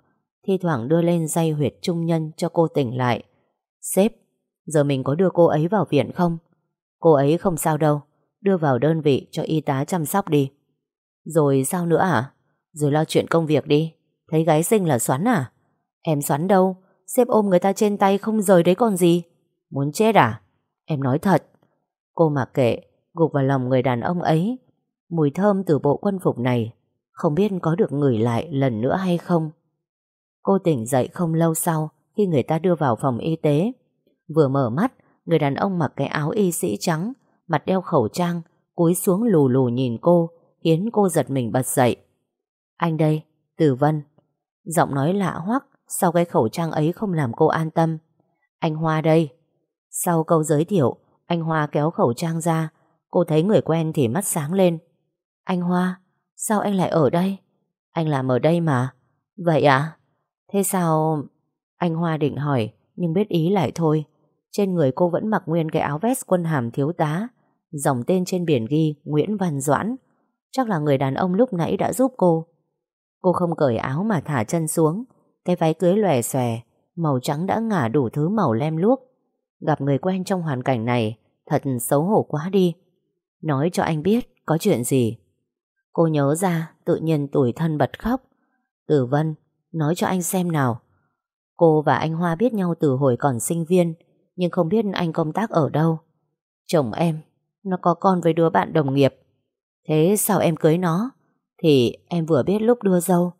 thi thoảng đưa lên dây huyệt trung nhân cho cô tỉnh lại. Sếp, giờ mình có đưa cô ấy vào viện không? Cô ấy không sao đâu, đưa vào đơn vị cho y tá chăm sóc đi. Rồi sao nữa à? Rồi lo chuyện công việc đi. Thấy gái xinh là xoắn à? Em xoắn đâu? xếp ôm người ta trên tay không rời đấy còn gì? Muốn chết à? Em nói thật. Cô mặc kệ, gục vào lòng người đàn ông ấy. Mùi thơm từ bộ quân phục này không biết có được ngửi lại lần nữa hay không. Cô tỉnh dậy không lâu sau khi người ta đưa vào phòng y tế. Vừa mở mắt, người đàn ông mặc cái áo y sĩ trắng, mặt đeo khẩu trang, cúi xuống lù lù nhìn cô, khiến cô giật mình bật dậy. Anh đây, Tử Vân. Giọng nói lạ hoắc, sau cái khẩu trang ấy không làm cô an tâm. Anh Hoa đây. Sau câu giới thiệu, anh Hoa kéo khẩu trang ra, cô thấy người quen thì mắt sáng lên. Anh Hoa, sao anh lại ở đây? Anh làm ở đây mà. Vậy à? Thế sao... Anh Hoa định hỏi, nhưng biết ý lại thôi. Trên người cô vẫn mặc nguyên cái áo vest quân hàm thiếu tá. Dòng tên trên biển ghi Nguyễn Văn Doãn. Chắc là người đàn ông lúc nãy đã giúp cô. Cô không cởi áo mà thả chân xuống. Cái váy cưới lòe xòe, màu trắng đã ngả đủ thứ màu lem luốc. Gặp người quen trong hoàn cảnh này, thật xấu hổ quá đi. Nói cho anh biết có chuyện gì. Cô nhớ ra, tự nhiên tủi thân bật khóc. Tử Vân, nói cho anh xem nào. Cô và anh Hoa biết nhau từ hồi còn sinh viên, nhưng không biết anh công tác ở đâu. Chồng em, nó có con với đứa bạn đồng nghiệp. Thế sao em cưới nó? Thì em vừa biết lúc đưa dâu,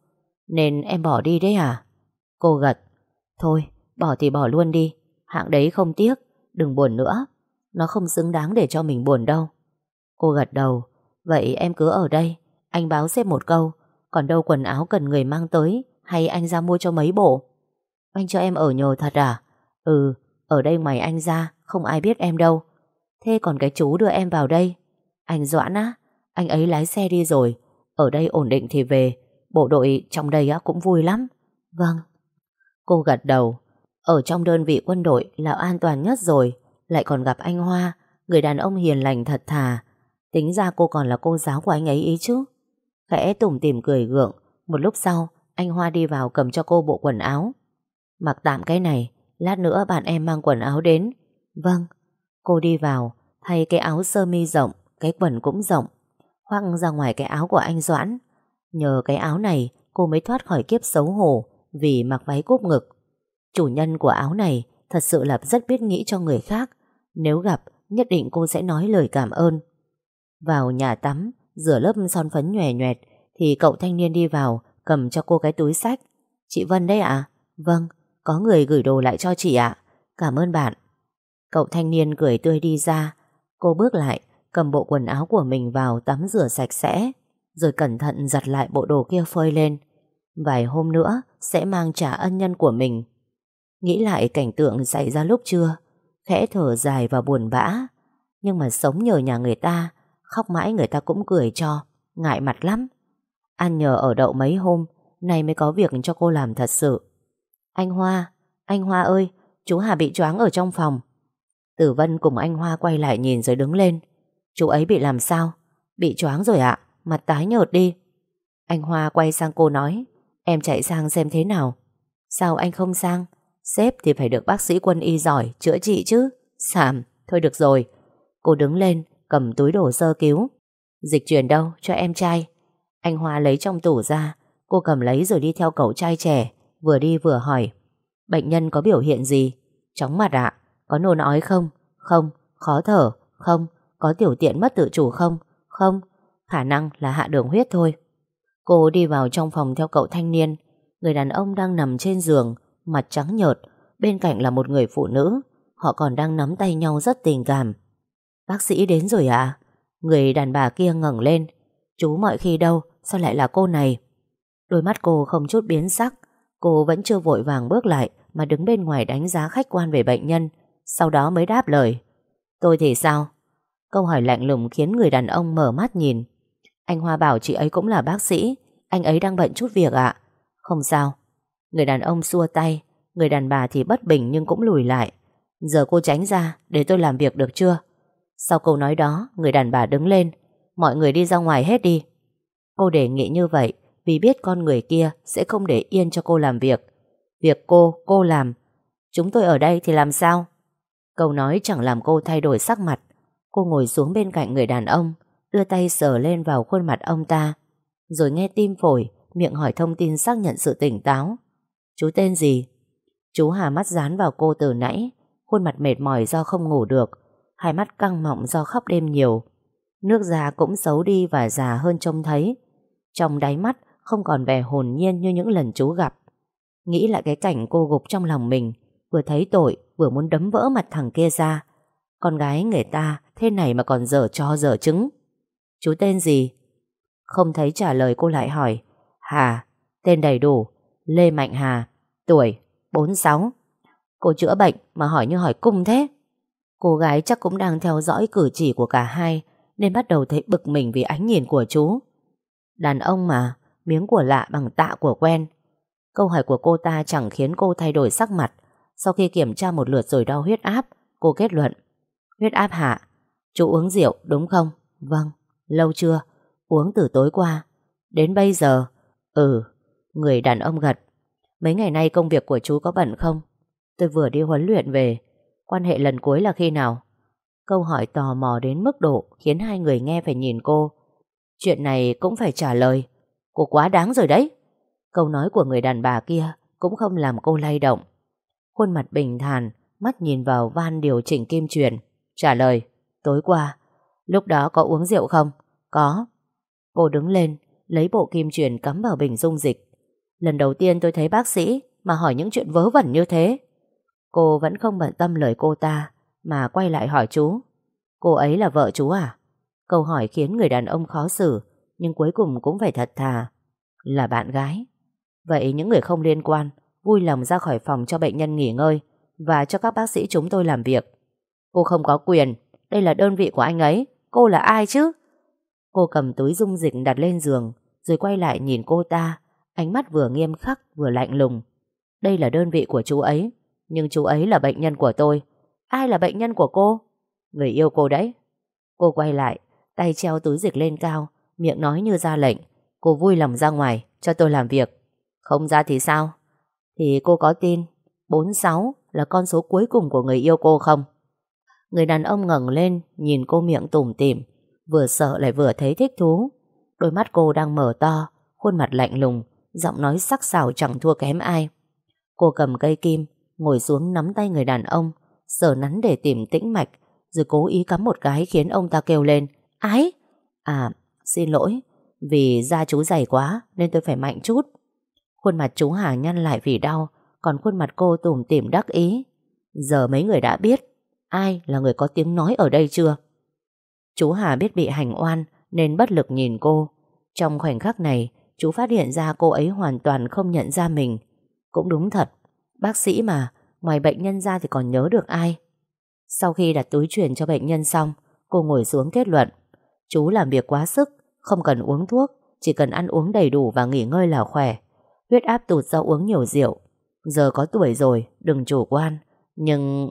nên em bỏ đi đấy à? Cô gật. Thôi, bỏ thì bỏ luôn đi. Hạng đấy không tiếc, đừng buồn nữa. Nó không xứng đáng để cho mình buồn đâu. Cô gật đầu. Vậy em cứ ở đây. Anh báo xếp một câu. Còn đâu quần áo cần người mang tới hay anh ra mua cho mấy bộ? Anh cho em ở nhờ thật à? Ừ, ở đây ngoài anh ra không ai biết em đâu. Thế còn cái chú đưa em vào đây? Anh Doãn á, anh ấy lái xe đi rồi. Ở đây ổn định thì về. Bộ đội trong đây cũng vui lắm. Vâng. Cô gật đầu. Ở trong đơn vị quân đội là an toàn nhất rồi. Lại còn gặp anh Hoa, người đàn ông hiền lành thật thà. Tính ra cô còn là cô giáo của anh ấy ý chứ. Khẽ tủm tìm cười gượng. Một lúc sau, anh Hoa đi vào cầm cho cô bộ quần áo. Mặc tạm cái này, lát nữa bạn em mang quần áo đến. Vâng. Cô đi vào, thay cái áo sơ mi rộng, cái quần cũng rộng. Khoác ra ngoài cái áo của anh Doãn. Nhờ cái áo này cô mới thoát khỏi kiếp xấu hổ vì mặc váy cúp ngực. Chủ nhân của áo này thật sự là rất biết nghĩ cho người khác. Nếu gặp, nhất định cô sẽ nói lời cảm ơn. Vào nhà tắm, rửa lớp son phấn nhòe nhoẹt, thì cậu thanh niên đi vào, cầm cho cô cái túi sách. Chị Vân đấy ạ? Vâng, có người gửi đồ lại cho chị ạ. Cảm ơn bạn. Cậu thanh niên cười tươi đi ra. Cô bước lại, cầm bộ quần áo của mình vào tắm rửa sạch sẽ, rồi cẩn thận giặt lại bộ đồ kia phơi lên. Vài hôm nữa sẽ mang trả ân nhân của mình. Nghĩ lại cảnh tượng xảy ra lúc trưa, khẽ thở dài và buồn bã. Nhưng mà sống nhờ nhà người ta, khóc mãi người ta cũng cười cho, ngại mặt lắm. Ăn nhờ ở đậu mấy hôm, nay mới có việc cho cô làm thật sự. Anh Hoa, anh Hoa ơi, chú Hà bị choáng ở trong phòng. Tử Vân cùng anh Hoa quay lại nhìn rồi đứng lên. Chú ấy bị làm sao? Bị choáng rồi ạ, mặt tái nhợt đi. Anh Hoa quay sang cô nói, em chạy sang xem thế nào. Sao anh không sang? Sếp thì phải được bác sĩ quân y giỏi chữa trị chứ. Sảm, thôi được rồi. Cô đứng lên, cầm túi đồ sơ cứu. Dịch chuyển đâu, cho em trai. Anh Hoa lấy trong tủ ra, cô cầm lấy rồi đi theo cậu trai trẻ, vừa đi vừa hỏi. Bệnh nhân có biểu hiện gì? Chóng mặt ạ, có nôn ói không? Không. Khó thở? Không. Có tiểu tiện mất tự chủ không? Không. Khả năng là hạ đường huyết thôi. Cô đi vào trong phòng theo cậu thanh niên. Người đàn ông đang nằm trên giường, mặt trắng nhợt. Bên cạnh là một người phụ nữ. Họ còn đang nắm tay nhau rất tình cảm. Bác sĩ đến rồi à? Người đàn bà kia ngẩng lên. Chú mọi khi đâu? Sao lại là cô này? Đôi mắt cô không chút biến sắc. Cô vẫn chưa vội vàng bước lại mà đứng bên ngoài đánh giá khách quan về bệnh nhân. Sau đó mới đáp lời. Tôi thì sao? Câu hỏi lạnh lùng khiến người đàn ông mở mắt nhìn. Anh Hoa bảo chị ấy cũng là bác sĩ. Anh ấy đang bận chút việc ạ. Không sao. Người đàn ông xua tay. Người đàn bà thì bất bình nhưng cũng lùi lại. Giờ cô tránh ra để tôi làm việc được chưa? Sau câu nói đó, người đàn bà đứng lên. Mọi người đi ra ngoài hết đi. Cô đề nghị như vậy vì biết con người kia sẽ không để yên cho cô làm việc. Việc cô, cô làm. Chúng tôi ở đây thì làm sao? Câu nói chẳng làm cô thay đổi sắc mặt. Cô ngồi xuống bên cạnh người đàn ông, đưa tay sờ lên vào khuôn mặt ông ta. Rồi nghe tim phổi, miệng hỏi thông tin xác nhận sự tỉnh táo. Chú tên gì? Chú Hà mắt dán vào cô từ nãy, khuôn mặt mệt mỏi do không ngủ được, hai mắt căng mọng do khóc đêm nhiều. Nước da cũng xấu đi và già hơn trông thấy. Trong đáy mắt không còn vẻ hồn nhiên như những lần chú gặp. Nghĩ lại cái cảnh cô gục trong lòng mình, vừa thấy tội, vừa muốn đấm vỡ mặt thằng kia ra. Con gái người ta thế này mà còn dở cho dở trứng. Chú tên gì? Không thấy trả lời cô lại hỏi. Hà, tên đầy đủ, Lê Mạnh Hà, tuổi 46. Cô chữa bệnh mà hỏi như hỏi cung thế. Cô gái chắc cũng đang theo dõi cử chỉ của cả hai nên bắt đầu thấy bực mình vì ánh nhìn của chú. Đàn ông mà, miếng của lạ bằng tạ của quen. Câu hỏi của cô ta chẳng khiến cô thay đổi sắc mặt. Sau khi kiểm tra một lượt rồi đo huyết áp, cô kết luận. Huyết áp hạ. Chú uống rượu đúng không? Vâng. Lâu chưa? Uống từ tối qua. Đến bây giờ? Ừ. Người đàn ông gật. Mấy ngày nay công việc của chú có bận không? Tôi vừa đi huấn luyện về. Quan hệ lần cuối là khi nào? Câu hỏi tò mò đến mức độ khiến hai người nghe phải nhìn cô. Chuyện này cũng phải trả lời. Cô quá đáng rồi đấy. Câu nói của người đàn bà kia cũng không làm cô lay động. Khuôn mặt bình thản, mắt nhìn vào van điều chỉnh kim truyền. Trả lời, tối qua, lúc đó có uống rượu không? Có. Cô đứng lên, lấy bộ kim truyền cắm vào bình dung dịch. Lần đầu tiên tôi thấy bác sĩ mà hỏi những chuyện vớ vẩn như thế. Cô vẫn không bận tâm lời cô ta, mà quay lại hỏi chú. Cô ấy là vợ chú à? Câu hỏi khiến người đàn ông khó xử, nhưng cuối cùng cũng phải thật thà. Là bạn gái. Vậy những người không liên quan vui lòng ra khỏi phòng cho bệnh nhân nghỉ ngơi và cho các bác sĩ chúng tôi làm việc. Cô không có quyền, đây là đơn vị của anh ấy, cô là ai chứ? Cô cầm túi dung dịch đặt lên giường, rồi quay lại nhìn cô ta, ánh mắt vừa nghiêm khắc vừa lạnh lùng. Đây là đơn vị của chú ấy, nhưng chú ấy là bệnh nhân của tôi. Ai là bệnh nhân của cô? Người yêu cô đấy. Cô quay lại, tay treo túi dịch lên cao, miệng nói như ra lệnh. Cô vui lòng ra ngoài, cho tôi làm việc. Không ra thì sao? Thì cô có tin 46 là con số cuối cùng của người yêu cô không? Người đàn ông ngẩng lên Nhìn cô miệng tủm tỉm Vừa sợ lại vừa thấy thích thú Đôi mắt cô đang mở to khuôn mặt lạnh lùng, giọng nói sắc sảo chẳng thua kém ai. Cô cầm cây kim, ngồi xuống nắm tay người đàn ông, sờ nắn để tìm tĩnh mạch, rồi cố ý cắm một cái khiến ông ta kêu lên. Ái! À, xin lỗi, vì da chú dày quá nên tôi phải mạnh chút. Khuôn mặt chú Hà nhăn lại vì đau, còn khuôn mặt cô tủm tỉm đắc ý. Giờ mấy người đã biết ai là người có tiếng nói ở đây chưa? Chú Hà biết bị hành oan nên bất lực nhìn cô. Trong khoảnh khắc này, chú phát hiện ra cô ấy hoàn toàn không nhận ra mình. Cũng đúng thật, bác sĩ mà, ngoài bệnh nhân ra thì còn nhớ được ai. Sau khi đặt túi truyền cho bệnh nhân xong, cô ngồi xuống kết luận. Chú làm việc quá sức, không cần uống thuốc, chỉ cần ăn uống đầy đủ và nghỉ ngơi là khỏe. Huyết áp tụt do uống nhiều rượu. Giờ có tuổi rồi, đừng chủ quan. Nhưng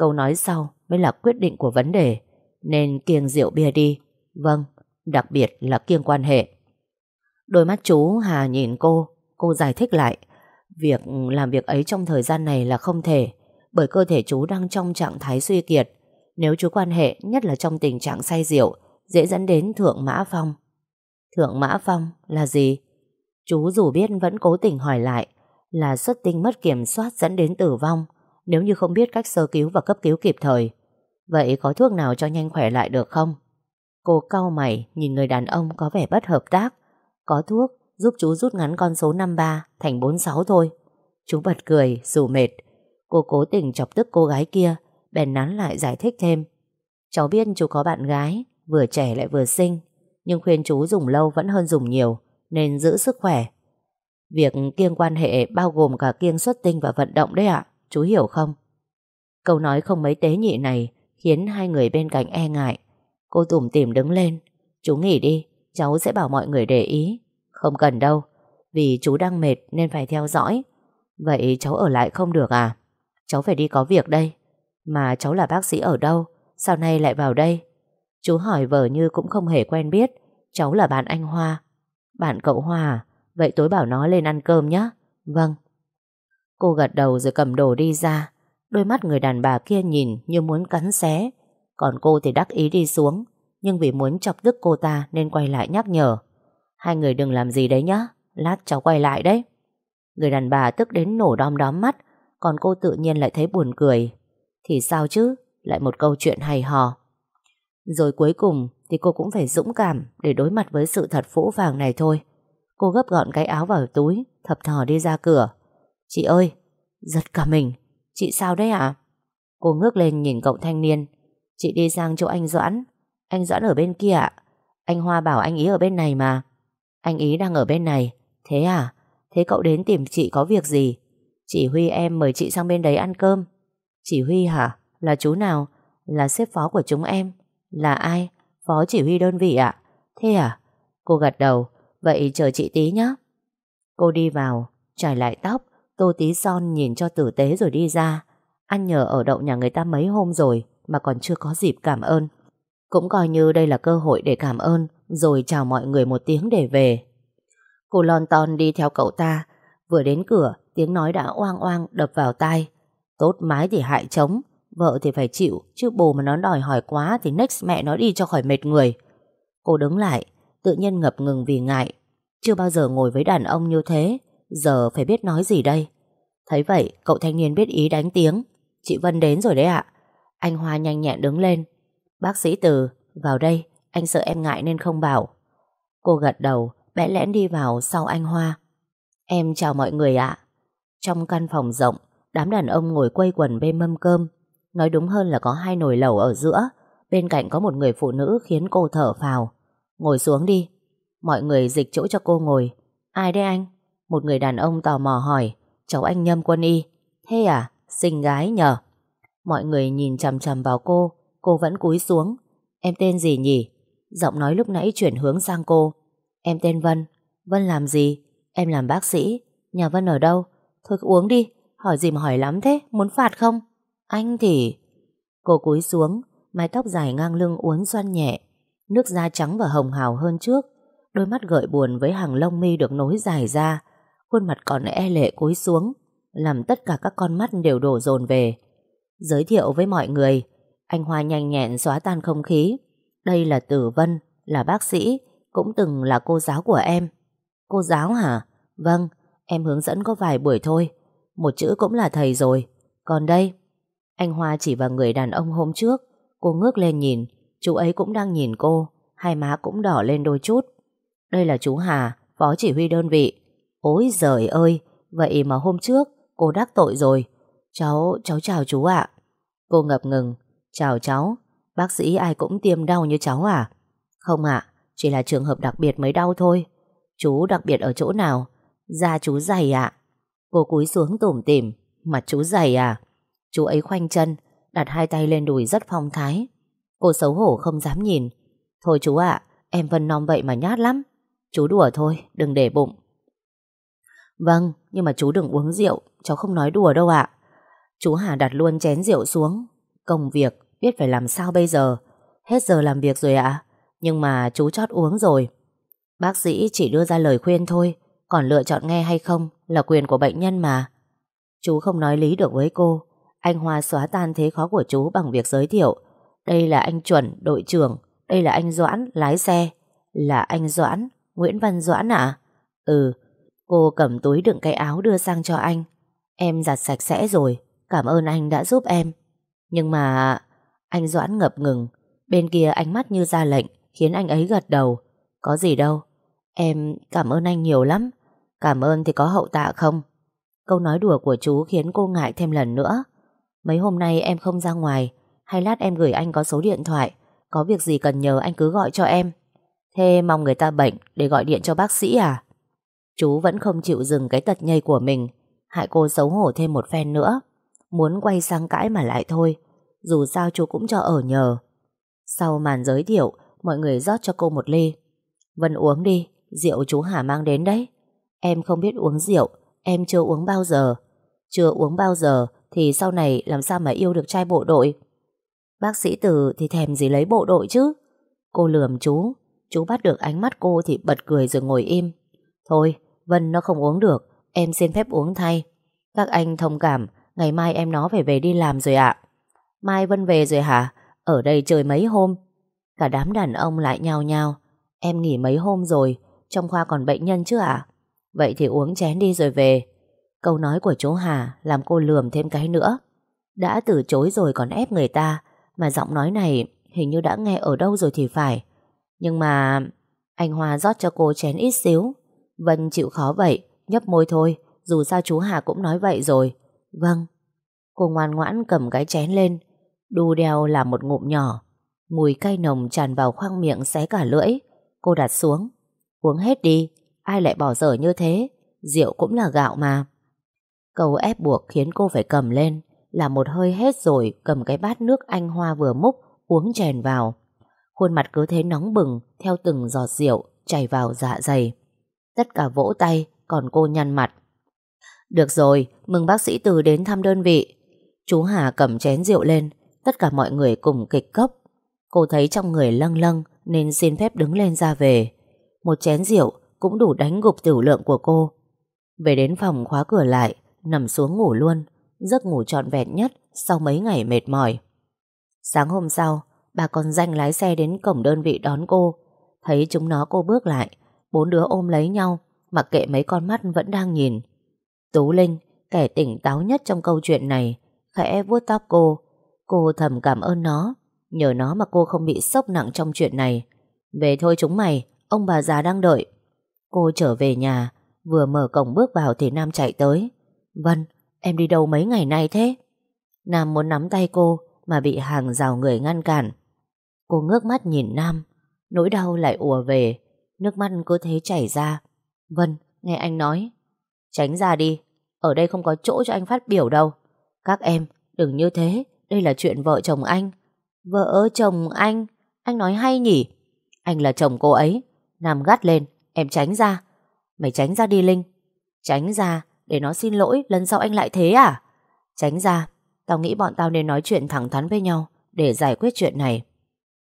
câu nói sau mới là quyết định của vấn đề. Nên kiêng rượu bia đi. Vâng, đặc biệt là kiêng quan hệ. Đôi mắt chú Hà nhìn cô, cô giải thích lại. Việc làm việc ấy trong thời gian này là không thể, bởi cơ thể chú đang trong trạng thái suy kiệt. Nếu chú quan hệ, nhất là trong tình trạng say rượu, dễ dẫn đến thượng mã phong. Thượng mã phong là gì? Chú dù biết vẫn cố tình hỏi lại, là xuất tinh mất kiểm soát dẫn đến tử vong nếu như không biết cách sơ cứu và cấp cứu kịp thời. Vậy có thuốc nào cho nhanh khỏe lại được không? Cô cau mày nhìn người đàn ông có vẻ bất hợp tác. Có thuốc giúp chú rút ngắn con số 53 thành 46 thôi. Chú bật cười dù mệt. Cô cố tình chọc tức cô gái kia bèn nắn lại giải thích thêm. Cháu biết chú có bạn gái vừa trẻ lại vừa xinh nhưng khuyên chú dùng lâu vẫn hơn dùng nhiều nên giữ sức khỏe. Việc kiêng quan hệ bao gồm cả kiêng xuất tinh và vận động đấy ạ, chú hiểu không? Câu nói không mấy tế nhị này khiến hai người bên cạnh e ngại. Cô tủm tỉm đứng lên. Chú nghỉ đi, cháu sẽ bảo mọi người để ý. Không cần đâu, vì chú đang mệt nên phải theo dõi. Vậy cháu ở lại không được à? Cháu phải đi có việc đây. Mà cháu là bác sĩ ở đâu? Sao nay lại vào đây? Chú hỏi vợ như cũng không hề quen biết. Cháu là bạn anh Hoa. Bạn cậu Hoa à? Vậy tối bảo nó lên ăn cơm nhé. Vâng. Cô gật đầu rồi cầm đồ đi ra. Đôi mắt người đàn bà kia nhìn như muốn cắn xé. Còn cô thì đắc ý đi xuống. Nhưng vì muốn chọc tức cô ta nên quay lại nhắc nhở. Hai người đừng làm gì đấy nhá. Lát cháu quay lại đấy. Người đàn bà tức đến nổ đom đóm mắt. Còn cô tự nhiên lại thấy buồn cười. Thì sao chứ? Lại một câu chuyện hay hò. Rồi cuối cùng thì cô cũng phải dũng cảm để đối mặt với sự thật phũ vàng này thôi. Cô gấp gọn cái áo vào túi, thập thò đi ra cửa. Chị ơi, giật cả mình. Chị sao đấy ạ? Cô ngước lên nhìn cậu thanh niên. Chị đi sang chỗ anh Doãn. Anh Doãn ở bên kia ạ. Anh Hoa bảo anh ý ở bên này mà. Anh ý đang ở bên này. Thế à? Thế cậu đến tìm chị có việc gì? Chỉ Huy em mời chị sang bên đấy ăn cơm. Chỉ Huy hả? Là chú nào? Là sếp phó của chúng em. Là ai? Phó chỉ huy đơn vị ạ? Thế à? Cô gật đầu. Vậy chờ chị tí nhé. Cô đi vào, trải lại tóc, tô tí son nhìn cho tử tế rồi đi ra. Ăn nhờ ở đậu nhà người ta mấy hôm rồi mà còn chưa có dịp cảm ơn. Cũng coi như đây là cơ hội để cảm ơn rồi chào mọi người một tiếng để về. Cô lon ton đi theo cậu ta. Vừa đến cửa, tiếng nói đã oang oang đập vào tai. Tốt mái thì hại trống, vợ thì phải chịu, chứ bồ mà nó đòi hỏi quá thì next mẹ nó đi cho khỏi mệt người. Cô đứng lại, tự nhiên ngập ngừng vì ngại. Chưa bao giờ ngồi với đàn ông như thế, giờ phải biết nói gì đây? Thấy vậy, cậu thanh niên biết ý đánh tiếng. Chị Vân đến rồi đấy ạ. Anh Hoa nhanh nhẹn đứng lên. Bác sĩ Từ, vào đây, anh sợ em ngại nên không bảo. Cô gật đầu, bẽ lẽn đi vào sau anh Hoa. Em chào mọi người ạ. Trong căn phòng rộng, đám đàn ông ngồi quây quần bên mâm cơm. Nói đúng hơn là có hai nồi lẩu ở giữa, bên cạnh có một người phụ nữ khiến cô thở phào. Ngồi xuống đi. Mọi người dịch chỗ cho cô ngồi. Ai đấy anh? Một người đàn ông tò mò hỏi. Cháu anh Nhâm Quân Y. Thế à? Xinh gái nhờ. Mọi người nhìn chầm chầm vào cô. Cô vẫn cúi xuống. Em tên gì nhỉ? Giọng nói lúc nãy chuyển hướng sang cô. Em tên Vân. Vân làm gì? Em làm bác sĩ. Nhà Vân ở đâu? Thôi uống đi. Hỏi gì mà hỏi lắm thế? Muốn phạt không? Anh thì... Cô cúi xuống. Mái tóc dài ngang lưng uốn xoăn nhẹ. Nước da trắng và hồng hào hơn trước Đôi mắt gợi buồn với hàng lông mi được nối dài ra Khuôn mặt còn e lệ cúi xuống Làm tất cả các con mắt đều đổ dồn về Giới thiệu với mọi người Anh Hoa nhanh nhẹn xóa tan không khí Đây là Tử Vân Là bác sĩ Cũng từng là cô giáo của em Cô giáo hả? Vâng, em hướng dẫn có vài buổi thôi. Một chữ cũng là thầy rồi. Còn đây, anh Hoa chỉ vào người đàn ông hôm trước. Cô ngước lên nhìn, chú ấy cũng đang nhìn cô, hai má cũng đỏ lên đôi chút. Đây là chú Hà, phó chỉ huy đơn vị. Ôi giời ơi, vậy mà hôm trước cô đắc tội rồi. Cháu, cháu chào chú ạ. Cô ngập ngừng, chào cháu, bác sĩ ai cũng tiêm đau như cháu à? Không ạ, chỉ là trường hợp đặc biệt mới đau thôi. Chú đặc biệt ở chỗ nào? Da chú dày ạ. Cô cúi xuống tủm tỉm, mặt chú dày à? Chú ấy khoanh chân, đặt hai tay lên đùi rất phong thái. Cô xấu hổ không dám nhìn. Thôi chú ạ, em Vân non vậy mà nhát lắm. Chú đùa thôi, đừng để bụng. Vâng, nhưng mà chú đừng uống rượu, cháu không nói đùa đâu ạ. Chú Hà đặt luôn chén rượu xuống. Công việc, biết phải làm sao bây giờ. Hết giờ làm việc rồi ạ. Nhưng mà chú chót uống rồi. Bác sĩ chỉ đưa ra lời khuyên thôi, còn lựa chọn nghe hay không là quyền của bệnh nhân mà. Chú không nói lý được với cô. Anh Hoa xóa tan thế khó của chú bằng việc giới thiệu. Đây là anh Chuẩn, đội trưởng. Đây là anh Doãn, lái xe. Là anh Doãn, Nguyễn Văn Doãn ạ? Ừ, cô cầm túi đựng cái áo đưa sang cho anh. Em giặt sạch sẽ rồi, cảm ơn anh đã giúp em. Nhưng mà... Anh Doãn ngập ngừng, bên kia ánh mắt như ra lệnh, khiến anh ấy gật đầu. Có gì đâu, em cảm ơn anh nhiều lắm. Cảm ơn thì có hậu tạ không? Câu nói đùa của chú khiến cô ngại thêm lần nữa. Mấy hôm nay em không ra ngoài, hay lát em gửi anh có số điện thoại, có việc gì cần nhờ anh cứ gọi cho em. Thế mong người ta bệnh để gọi điện cho bác sĩ à? Chú vẫn không chịu dừng cái tật nhây của mình, hại cô xấu hổ thêm một phen nữa. Muốn quay sang cãi mà lại thôi, dù sao chú cũng cho ở nhờ. Sau màn giới thiệu, mọi người rót cho cô một ly. Vân uống đi, rượu chú Hà mang đến đấy. Em không biết uống rượu, em chưa uống bao giờ. Chưa uống bao giờ thì sau này làm sao mà yêu được trai bộ đội. Bác sĩ Từ thì thèm gì lấy bộ đội chứ. Cô lườm chú, chú bắt được ánh mắt cô thì bật cười rồi ngồi im. Thôi, Vân nó không uống được, em xin phép uống thay. Các anh thông cảm, ngày mai em nó phải về đi làm rồi ạ. Mai Vân về rồi hả? Ở đây chơi mấy hôm. Cả đám đàn ông lại nhao nhao. Em nghỉ mấy hôm rồi, trong khoa còn bệnh nhân chứ ạ? Vậy thì uống chén đi rồi về. Câu nói của chú Hà làm cô lườm thêm cái nữa. Đã từ chối rồi còn ép người ta, mà giọng nói này hình như đã nghe ở đâu rồi thì phải. Nhưng mà anh Hoa rót cho cô chén ít xíu. Vân chịu khó vậy, nhấp môi thôi, dù sao chú Hà cũng nói vậy rồi. Vâng. Cô ngoan ngoãn cầm cái chén lên, đu đeo làm một ngụm nhỏ. Mùi cay nồng tràn vào khoang miệng xé cả lưỡi. Cô đặt xuống. Uống hết đi, ai lại bỏ dở như thế? Rượu cũng là gạo mà. cầu ép buộc khiến cô phải cầm lên, là một hơi hết rồi cầm cái bát nước anh Hoa vừa múc, uống chèn vào. Khuôn mặt cứ thế nóng bừng theo từng giọt rượu chảy vào dạ dày. Tất cả vỗ tay, còn cô nhăn mặt. Được rồi, mừng bác sĩ Từ đến thăm đơn vị. Chú Hà cầm chén rượu lên, tất cả mọi người cùng kịch cốc. Cô thấy trong người lâng lâng nên xin phép đứng lên ra về. Một chén rượu cũng đủ đánh gục tiểu lượng của cô. Về đến phòng khóa cửa lại, nằm xuống ngủ luôn, giấc ngủ trọn vẹn nhất sau mấy ngày mệt mỏi. Sáng hôm sau, bà con danh lái xe đến cổng đơn vị đón cô. Thấy chúng nó cô bước lại, bốn đứa ôm lấy nhau, mặc kệ mấy con mắt vẫn đang nhìn. Tú Linh, kẻ tỉnh táo nhất trong câu chuyện này, khẽ vuốt tóc cô. Cô thầm cảm ơn nó, nhờ nó mà cô không bị sốc nặng trong chuyện này. Về thôi chúng mày, ông bà già đang đợi. Cô trở về nhà, vừa mở cổng bước vào thì Nam chạy tới. Vân, em đi đâu mấy ngày nay thế? Nam muốn nắm tay cô mà bị hàng rào người ngăn cản. Cô ngước mắt nhìn Nam, nỗi đau lại ùa về, nước mắt cứ thế chảy ra. Vân, nghe anh nói. Tránh ra đi, ở đây không có chỗ cho anh phát biểu đâu. Các em, đừng như thế, đây là chuyện vợ chồng anh. Vợ chồng anh, anh nói hay nhỉ? Anh là chồng cô ấy. Nam gắt lên, em tránh ra. Mày tránh ra đi Linh. Tránh ra, để nó xin lỗi, lần sau anh lại thế à? Tránh ra, tao nghĩ bọn tao nên nói chuyện thẳng thắn với nhau để giải quyết chuyện này.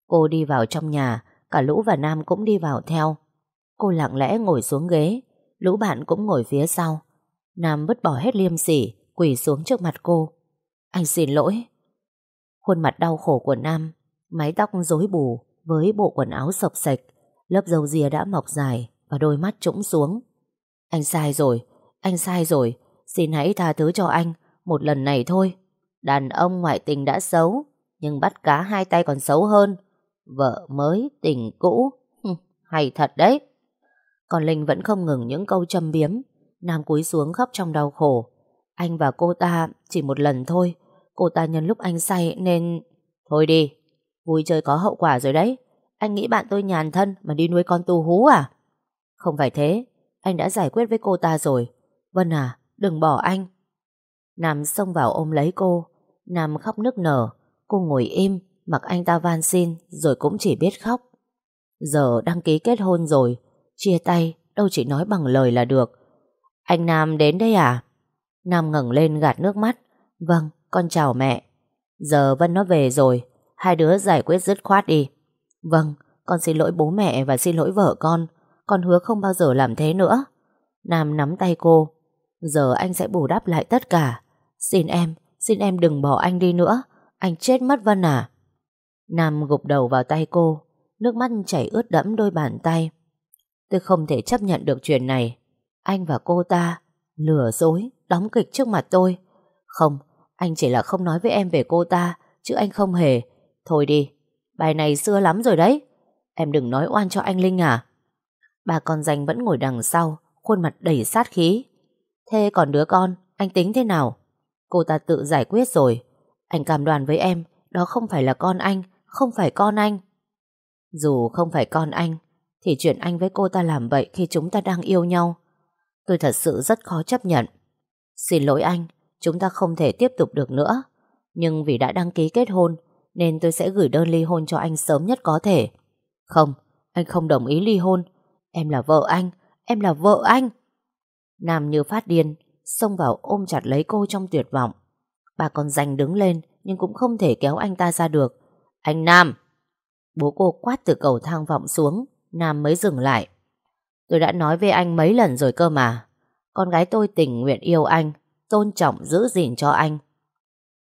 Cô đi vào trong nhà, cả Lũ và Nam cũng đi vào theo. Cô lặng lẽ ngồi xuống ghế, Lũ bạn cũng ngồi phía sau. Nam vứt bỏ hết liêm sỉ, quỳ xuống trước mặt cô. Anh xin lỗi. Khuôn mặt đau khổ của Nam, mái tóc rối bù với bộ quần áo sập sạch, lớp dầu ria đã mọc dài, và đôi mắt trũng xuống. Anh sai rồi, anh sai rồi, xin hãy tha thứ cho anh, một lần này thôi. Đàn ông ngoại tình đã xấu, nhưng bắt cá hai tay còn xấu hơn. Vợ mới, tình cũ, hay thật đấy. Còn Linh vẫn không ngừng những câu châm biếm, Nam cúi xuống khóc trong đau khổ. Anh và cô ta chỉ một lần thôi, cô ta nhân lúc anh say nên... Thôi đi, vui chơi có hậu quả rồi đấy. Anh nghĩ bạn tôi nhàn thân mà đi nuôi con tu hú à? Không phải thế, anh đã giải quyết với cô ta rồi. Vân à, đừng bỏ anh. Nam xông vào ôm lấy cô. Nam khóc nức nở. Cô ngồi im, mặc anh ta van xin, rồi cũng chỉ biết khóc. Giờ đăng ký kết hôn rồi, chia tay, đâu chỉ nói bằng lời là được. Anh Nam đến đây à? Nam ngẩng lên gạt nước mắt. Vâng, con chào mẹ. Giờ Vân nó về rồi, hai đứa giải quyết dứt khoát đi. Vâng, con xin lỗi bố mẹ và xin lỗi vợ con. Con hứa không bao giờ làm thế nữa. Nam nắm tay cô. Giờ anh sẽ bù đắp lại tất cả. Xin em, xin em đừng bỏ anh đi nữa. Anh chết mất Vân à. Nam gục đầu vào tay cô. Nước mắt chảy ướt đẫm đôi bàn tay. Tôi không thể chấp nhận được chuyện này. Anh và cô ta lừa dối, đóng kịch trước mặt tôi. Không, anh chỉ là không nói với em về cô ta, chứ anh không hề. Thôi đi, bài này xưa lắm rồi đấy. Em đừng nói oan cho anh Linh à. Bà con danh vẫn ngồi đằng sau, khuôn mặt đầy sát khí. Thế còn đứa con, anh tính thế nào? Cô ta tự giải quyết rồi. Anh cảm đoàn với em, đó không phải là con anh, không phải con anh. Dù không phải con anh, thì chuyện anh với cô ta làm vậy khi chúng ta đang yêu nhau. Tôi thật sự rất khó chấp nhận. Xin lỗi anh, chúng ta không thể tiếp tục được nữa. Nhưng vì đã đăng ký kết hôn, nên tôi sẽ gửi đơn ly hôn cho anh sớm nhất có thể. Không, anh không đồng ý ly hôn. Em là vợ anh, em là vợ anh. Nam như phát điên, xông vào ôm chặt lấy cô trong tuyệt vọng. Bà còn giành đứng lên, nhưng cũng không thể kéo anh ta ra được. Anh Nam! Bố cô quát từ cầu thang vọng xuống, Nam mới dừng lại. Tôi đã nói với anh mấy lần rồi cơ mà. Con gái tôi tình nguyện yêu anh, tôn trọng giữ gìn cho anh.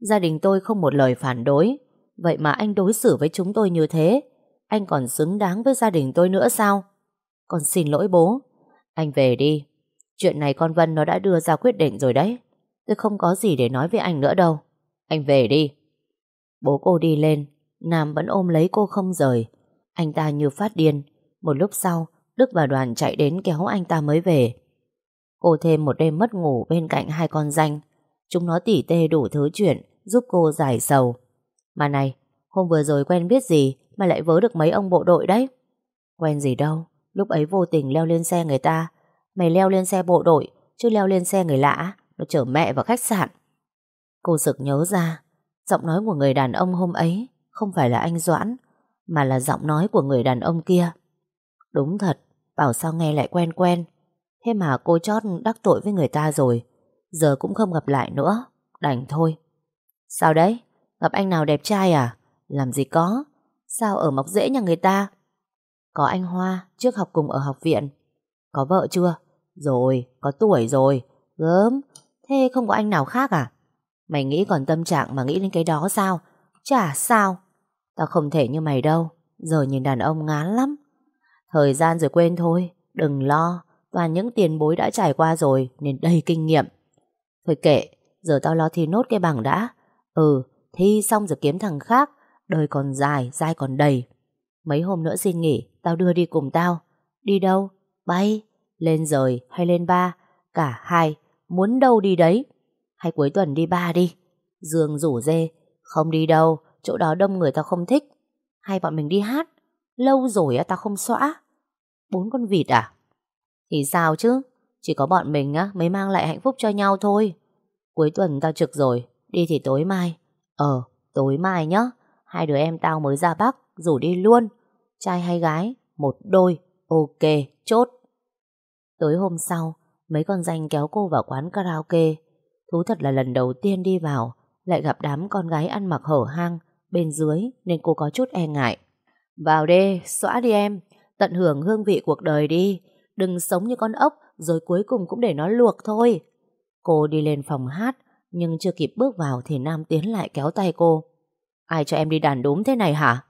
Gia đình tôi không một lời phản đối, vậy mà anh đối xử với chúng tôi như thế. Anh còn xứng đáng với gia đình tôi nữa sao? Con xin lỗi bố. Anh về đi. Chuyện này con Vân nó đã đưa ra quyết định rồi đấy. Tôi không có gì để nói với anh nữa đâu. Anh về đi. Bố cô đi lên, Nam vẫn ôm lấy cô không rời. Anh ta như phát điên. Một lúc sau, Đức và đoàn chạy đến kéo anh ta mới về. Cô thêm một đêm mất ngủ bên cạnh hai con danh. Chúng nó tỉ tê đủ thứ chuyện, giúp cô giải sầu. Mà này, hôm vừa rồi quen biết gì mà lại vớ được mấy ông bộ đội đấy? Quen gì đâu, lúc ấy vô tình leo lên xe người ta. Mày leo lên xe bộ đội, chứ leo lên xe người lạ, nó chở mẹ vào khách sạn. Cô sực nhớ ra, giọng nói của người đàn ông hôm ấy không phải là anh Doãn, mà là giọng nói của người đàn ông kia. Đúng thật, bảo sao nghe lại quen quen. Thế mà cô chót đắc tội với người ta rồi, giờ cũng không gặp lại nữa, đành thôi. Sao đấy? Gặp anh nào đẹp trai à? Làm gì có? Sao ở mọc dễ nhà người ta? Có anh Hoa, trước học cùng ở học viện. Có vợ chưa? Rồi, có tuổi rồi. Gớm, thế không có anh nào khác à? Mày nghĩ còn tâm trạng mà nghĩ đến cái đó sao? Chả sao. Tao không thể như mày đâu. Giờ nhìn đàn ông ngán lắm. Thời gian rồi quên thôi. Đừng lo. Toàn những tiền bối đã trải qua rồi nên đầy kinh nghiệm. Thôi kệ, giờ tao lo thi nốt cái bằng đã. Ừ, thi xong rồi kiếm thằng khác. Đời còn dài, dai còn đầy. Mấy hôm nữa xin nghỉ, tao đưa đi cùng tao. Đi đâu? Bay. Lên rời hay lên ba? Cả hai. Muốn đâu đi đấy. Hay cuối tuần đi ba đi. Dương rủ dê. Không đi đâu, chỗ đó đông người tao không thích. Hay bọn mình đi hát. Lâu rồi tao không xóa. Bốn con vịt à? Thì sao chứ? Chỉ có bọn mình á mới mang lại hạnh phúc cho nhau thôi. Cuối tuần tao trực rồi, đi thì tối mai. Ờ, tối mai nhá. Hai đứa em tao mới ra Bắc, rủ đi luôn. Trai hay gái, một đôi. Ok, chốt. Tối hôm sau, mấy con danh kéo cô vào quán karaoke. Thú thật là lần đầu tiên đi vào, lại gặp đám con gái ăn mặc hở hang bên dưới nên cô có chút e ngại. Vào đi, xóa đi em, tận hưởng hương vị cuộc đời đi. Đừng sống như con ốc rồi cuối cùng cũng để nó luộc thôi. Cô đi lên phòng hát nhưng chưa kịp bước vào thì Nam tiến lại kéo tay cô. Ai cho em đi đàn đúm thế này hả?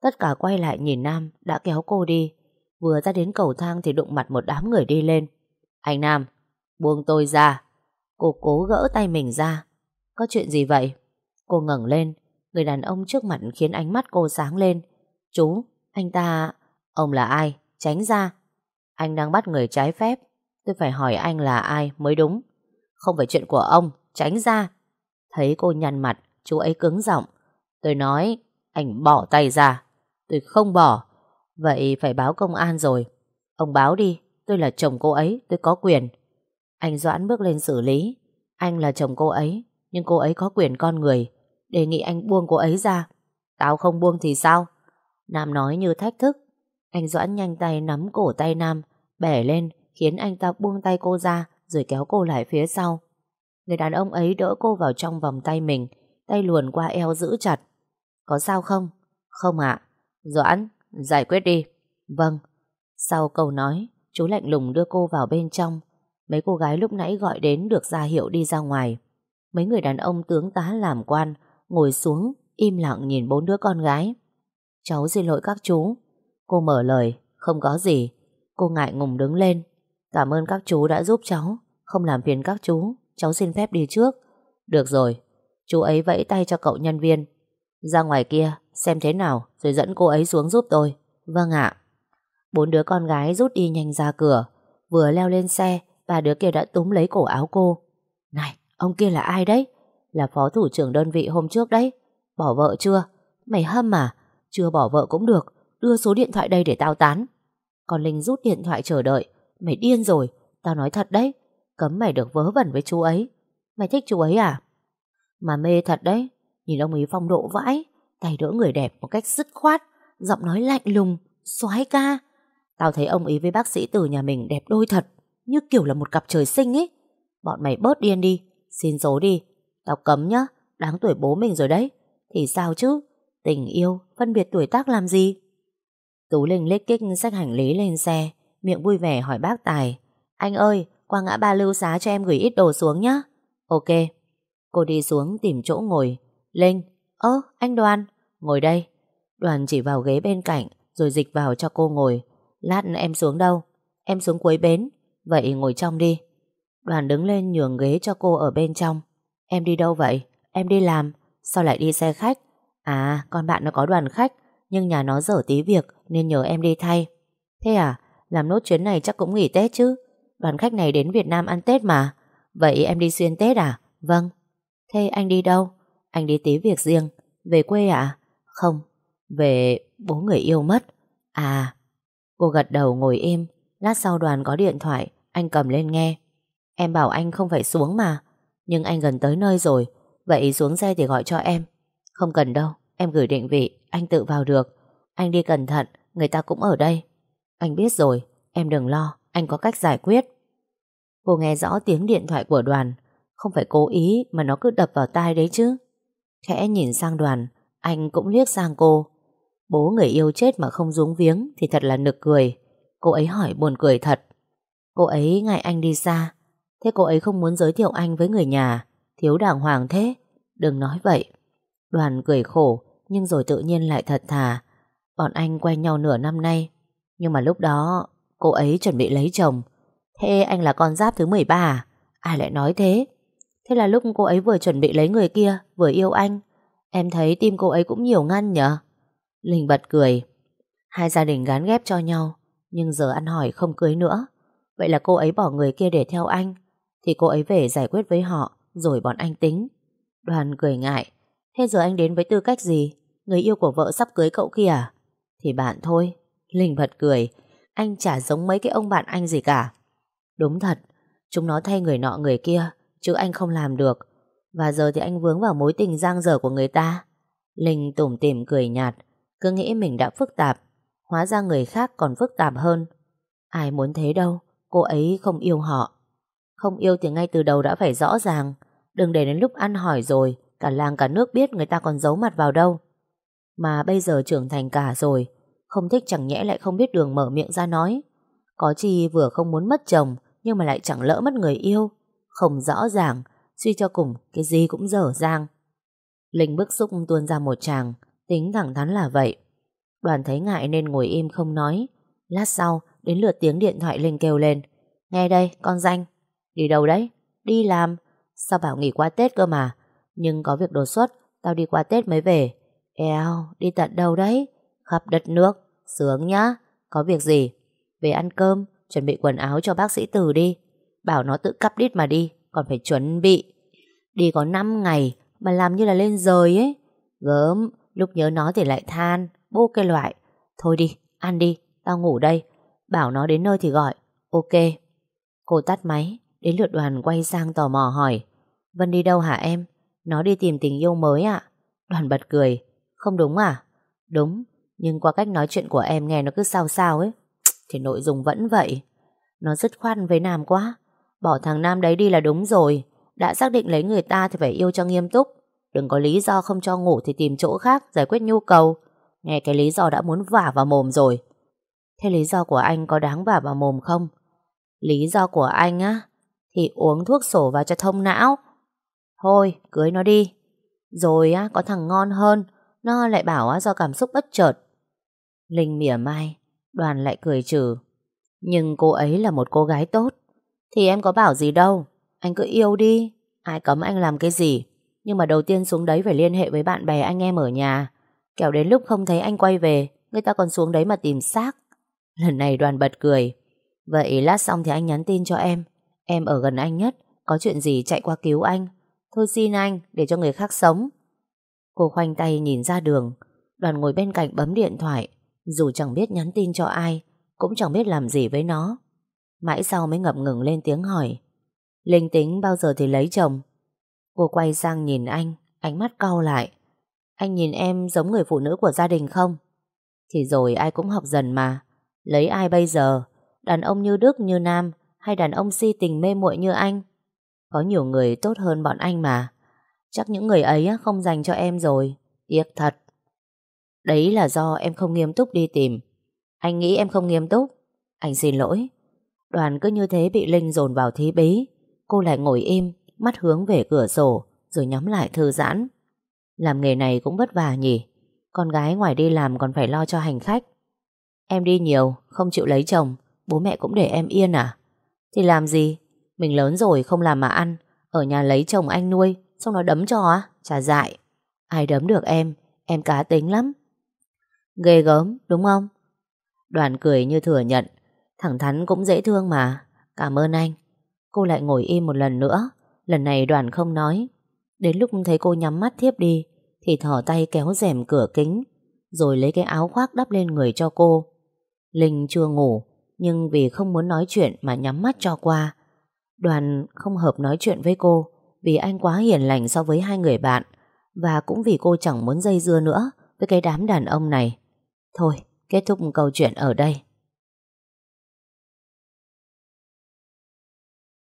Tất cả quay lại nhìn Nam đã kéo cô đi. Vừa ra đến cầu thang thì đụng mặt một đám người đi lên. Anh Nam, buông tôi ra. Cô cố gỡ tay mình ra. Có chuyện gì vậy? Cô ngẩng lên. Người đàn ông trước mặt khiến ánh mắt cô sáng lên. Chú, anh ta... Ông là ai? Tránh ra. Anh đang bắt người trái phép. Tôi phải hỏi anh là ai mới đúng. Không phải chuyện của ông, tránh ra. Thấy cô nhăn mặt, chú ấy cứng giọng. Tôi nói, anh bỏ tay ra. Tôi không bỏ. Vậy phải báo công an rồi. Ông báo đi, tôi là chồng cô ấy, tôi có quyền. Anh Doãn bước lên xử lý. Anh là chồng cô ấy, nhưng cô ấy có quyền con người. Đề nghị anh buông cô ấy ra. Tao không buông thì sao? Nam nói như thách thức. Anh Doãn nhanh tay nắm cổ tay Nam, bẻ lên, khiến anh ta buông tay cô ra, rồi kéo cô lại phía sau. Người đàn ông ấy đỡ cô vào trong vòng tay mình, tay luồn qua eo giữ chặt. Có sao không? Không ạ. Doãn, giải quyết đi. Vâng. Sau câu nói, chú lạnh lùng đưa cô vào bên trong. Mấy cô gái lúc nãy gọi đến được ra hiệu đi ra ngoài. Mấy người đàn ông tướng tá làm quan, ngồi xuống, im lặng nhìn bốn đứa con gái. Cháu xin lỗi các chú. Cô mở lời, không có gì. Cô ngại ngùng đứng lên. Cảm ơn các chú đã giúp cháu. Không làm phiền các chú. Cháu xin phép đi trước. Được rồi. Chú ấy vẫy tay cho cậu nhân viên. Ra ngoài kia, xem thế nào, rồi dẫn cô ấy xuống giúp tôi. Vâng ạ. Bốn đứa con gái rút đi nhanh ra cửa. Vừa leo lên xe, ba đứa kia đã túm lấy cổ áo cô. Này, ông kia là ai đấy? Là phó thủ trưởng đơn vị hôm trước đấy. Bỏ vợ chưa? Mày hâm à? Chưa bỏ vợ cũng được. Đưa số điện thoại đây để tao tán. Còn Linh rút điện thoại chờ đợi. Mày điên rồi. Tao nói thật đấy. Cấm mày được vớ vẩn với chú ấy. Mày thích chú ấy à? Mà mê thật đấy. Nhìn ông ấy phong độ vãi. Tay đỡ người đẹp một cách dứt khoát. Giọng nói lạnh lùng. soái ca. Tao thấy ông ấy với bác sĩ từ nhà mình đẹp đôi thật. Như kiểu là một cặp trời sinh ấy. Bọn mày bớt điên đi. Xin số đi. Tao cấm nhá. Đáng tuổi bố mình rồi đấy. Thì sao chứ? Tình yêu, phân biệt tuổi tác làm gì? Tú Linh lết kích xách hành lý lên xe, miệng vui vẻ hỏi bác Tài. Anh ơi, qua ngã ba lưu xá cho em gửi ít đồ xuống nhá Ok. Cô đi xuống tìm chỗ ngồi. Linh, ơ, anh Đoàn, ngồi đây. Đoàn chỉ vào ghế bên cạnh, rồi dịch vào cho cô ngồi. Lát em xuống đâu? Em xuống cuối bến. Vậy ngồi trong đi. Đoàn đứng lên nhường ghế cho cô ở bên trong. Em đi đâu vậy? Em đi làm. Sao lại đi xe khách? À, con bạn nó có đoàn khách, nhưng nhà nó dở tí việc nên nhờ em đi thay. Thế à, làm nốt chuyến này chắc cũng nghỉ Tết chứ. Đoàn khách này đến Việt Nam ăn Tết mà. Vậy em đi xuyên Tết à? Vâng. Thế anh đi đâu? Anh đi tí việc riêng. Về quê à? Không. Về bố người yêu mất. À. Cô gật đầu ngồi im. Lát sau đoàn có điện thoại, anh cầm lên nghe. Em bảo anh không phải xuống mà. Nhưng anh gần tới nơi rồi. Vậy xuống xe thì gọi cho em. Không cần đâu, em gửi định vị, anh tự vào được. Anh đi cẩn thận, người ta cũng ở đây. Anh biết rồi, em đừng lo, anh có cách giải quyết. Cô nghe rõ tiếng điện thoại của đoàn, không phải cố ý mà nó cứ đập vào tai đấy chứ. Khẽ nhìn sang đoàn, anh cũng liếc sang cô. Bố người yêu chết mà không rúng viếng thì thật là nực cười. Cô ấy hỏi buồn cười thật. Cô ấy ngại anh đi xa, thế cô ấy không muốn giới thiệu anh với người nhà, thiếu đàng hoàng thế. Đừng nói vậy. Đoàn cười khổ nhưng rồi tự nhiên lại thật thà. Bọn anh quen nhau nửa năm nay nhưng mà lúc đó cô ấy chuẩn bị lấy chồng. Thế anh là con giáp thứ 13 à? Ai lại nói thế? Thế là lúc cô ấy vừa chuẩn bị lấy người kia vừa yêu anh. Em thấy tim cô ấy cũng nhiều ngăn nhở? Linh bật cười. Hai gia đình gán ghép cho nhau nhưng giờ ăn hỏi không cưới nữa. Vậy là cô ấy bỏ người kia để theo anh thì cô ấy về giải quyết với họ, rồi bọn anh tính. Đoàn cười ngại Thế giờ anh đến với tư cách gì? Người yêu của vợ sắp cưới cậu kia à? Thì bạn thôi. Linh bật cười. Anh chả giống mấy cái ông bạn anh gì cả. Đúng thật. Chúng nó thay người nọ người kia. Chứ anh không làm được. Và giờ thì anh vướng vào mối tình giang dở của người ta. Linh tủm tỉm cười nhạt. Cứ nghĩ mình đã phức tạp. Hóa ra người khác còn phức tạp hơn. Ai muốn thế đâu. Cô ấy không yêu họ. Không yêu thì ngay từ đầu đã phải rõ ràng. Đừng để đến lúc ăn hỏi rồi Cả làng cả nước biết người ta còn giấu mặt vào đâu Mà bây giờ trưởng thành cả rồi Không thích chẳng nhẽ lại không biết đường mở miệng ra nói Có chi vừa không muốn mất chồng Nhưng mà lại chẳng lỡ mất người yêu Không rõ ràng Suy cho cùng cái gì cũng dở dang Linh bức xúc tuôn ra một tràng Tính thẳng thắn là vậy Đoàn thấy ngại nên ngồi im không nói Lát sau, đến lượt tiếng điện thoại Linh kêu lên. Nghe đây, con danh. Đi đâu đấy? Đi làm. Sao bảo nghỉ qua Tết cơ mà? Nhưng có việc đột xuất, tao đi qua Tết mới về. Eo, đi tận đâu đấy? Khắp đất nước. Sướng nhá. Có việc gì? Về ăn cơm, chuẩn bị quần áo cho bác sĩ Từ đi. Bảo nó tự cắp đít mà đi, còn phải chuẩn bị. Đi có 5 ngày mà làm như là lên rời ấy. Gớm, lúc nhớ nó thì lại than, bô cái loại. Thôi đi, ăn đi, tao ngủ đây. Bảo nó đến nơi thì gọi. Ok. Cô tắt máy, đến lượt đoàn quay sang tò mò hỏi. Vân đi đâu hả em? Nó đi tìm tình yêu mới ạ. Đoàn bật cười. Không đúng à? Đúng, nhưng qua cách nói chuyện của em nghe nó cứ sao sao ấy. Thì nội dung vẫn vậy. Nó dứt khoan với Nam quá. Bỏ thằng Nam đấy đi là đúng rồi. Đã xác định lấy người ta thì phải yêu cho nghiêm túc. Đừng có lý do không cho ngủ thì tìm chỗ khác giải quyết nhu cầu. Nghe cái lý do đã muốn vả vào mồm rồi. Thế lý do của anh có đáng vả vào mồm không? Lý do của anh á thì uống thuốc sổ vào cho thông não. Thôi, cưới nó đi. Rồi á, có thằng ngon hơn, nó lại bảo á, do cảm xúc bất chợt. Linh mỉa mai, đoàn lại cười trừ. Nhưng cô ấy là một cô gái tốt. Thì em có bảo gì đâu, anh cứ yêu đi. Ai cấm anh làm cái gì. Nhưng mà đầu tiên xuống đấy phải liên hệ với bạn bè anh em ở nhà. Kẻo đến lúc không thấy anh quay về, người ta còn xuống đấy mà tìm xác. Lần này đoàn bật cười. Vậy lát xong thì anh nhắn tin cho em. Em ở gần anh nhất, có chuyện gì chạy qua cứu anh. Thôi xin anh, để cho người khác sống. Cô khoanh tay nhìn ra đường. Đoàn ngồi bên cạnh bấm điện thoại. Dù chẳng biết nhắn tin cho ai, cũng chẳng biết làm gì với nó. Mãi sau mới ngập ngừng lên tiếng hỏi. Linh tính bao giờ thì lấy chồng? Cô quay sang nhìn anh, ánh mắt cau lại. Anh nhìn em giống người phụ nữ của gia đình không? Thì rồi ai cũng học dần mà. Lấy ai bây giờ? Đàn ông như Đức như Nam hay đàn ông si tình mê muội như anh? Có nhiều người tốt hơn bọn anh mà. Chắc những người ấy không dành cho em rồi. Tiếc thật. Đấy là do em không nghiêm túc đi tìm. Anh nghĩ em không nghiêm túc. Anh xin lỗi. Đoàn cứ như thế bị Linh dồn vào thí bí. Cô lại ngồi im, mắt hướng về cửa sổ, rồi nhắm lại thư giãn. Làm nghề này cũng vất vả nhỉ. Con gái ngoài đi làm còn phải lo cho hành khách. Em đi nhiều, không chịu lấy chồng, bố mẹ cũng để em yên à? Thì làm gì? Mình lớn rồi không làm mà ăn, ở nhà lấy chồng anh nuôi, xong nó đấm cho á, trả dại. Ai đấm được em, em cá tính lắm. Ghê gớm, đúng không? Đoàn cười như thừa nhận, thẳng thắn cũng dễ thương mà. Cảm ơn anh. Cô lại ngồi im một lần nữa, lần này đoàn không nói. Đến lúc thấy cô nhắm mắt thiếp đi, thì thỏ tay kéo rèm cửa kính, rồi lấy cái áo khoác đắp lên người cho cô. Linh chưa ngủ, nhưng vì không muốn nói chuyện mà nhắm mắt cho qua. Đoàn không hợp nói chuyện với cô, vì anh quá hiền lành so với hai người bạn, và cũng vì cô chẳng muốn dây dưa nữa với cái đám đàn ông này. Thôi, kết thúc câu chuyện ở đây.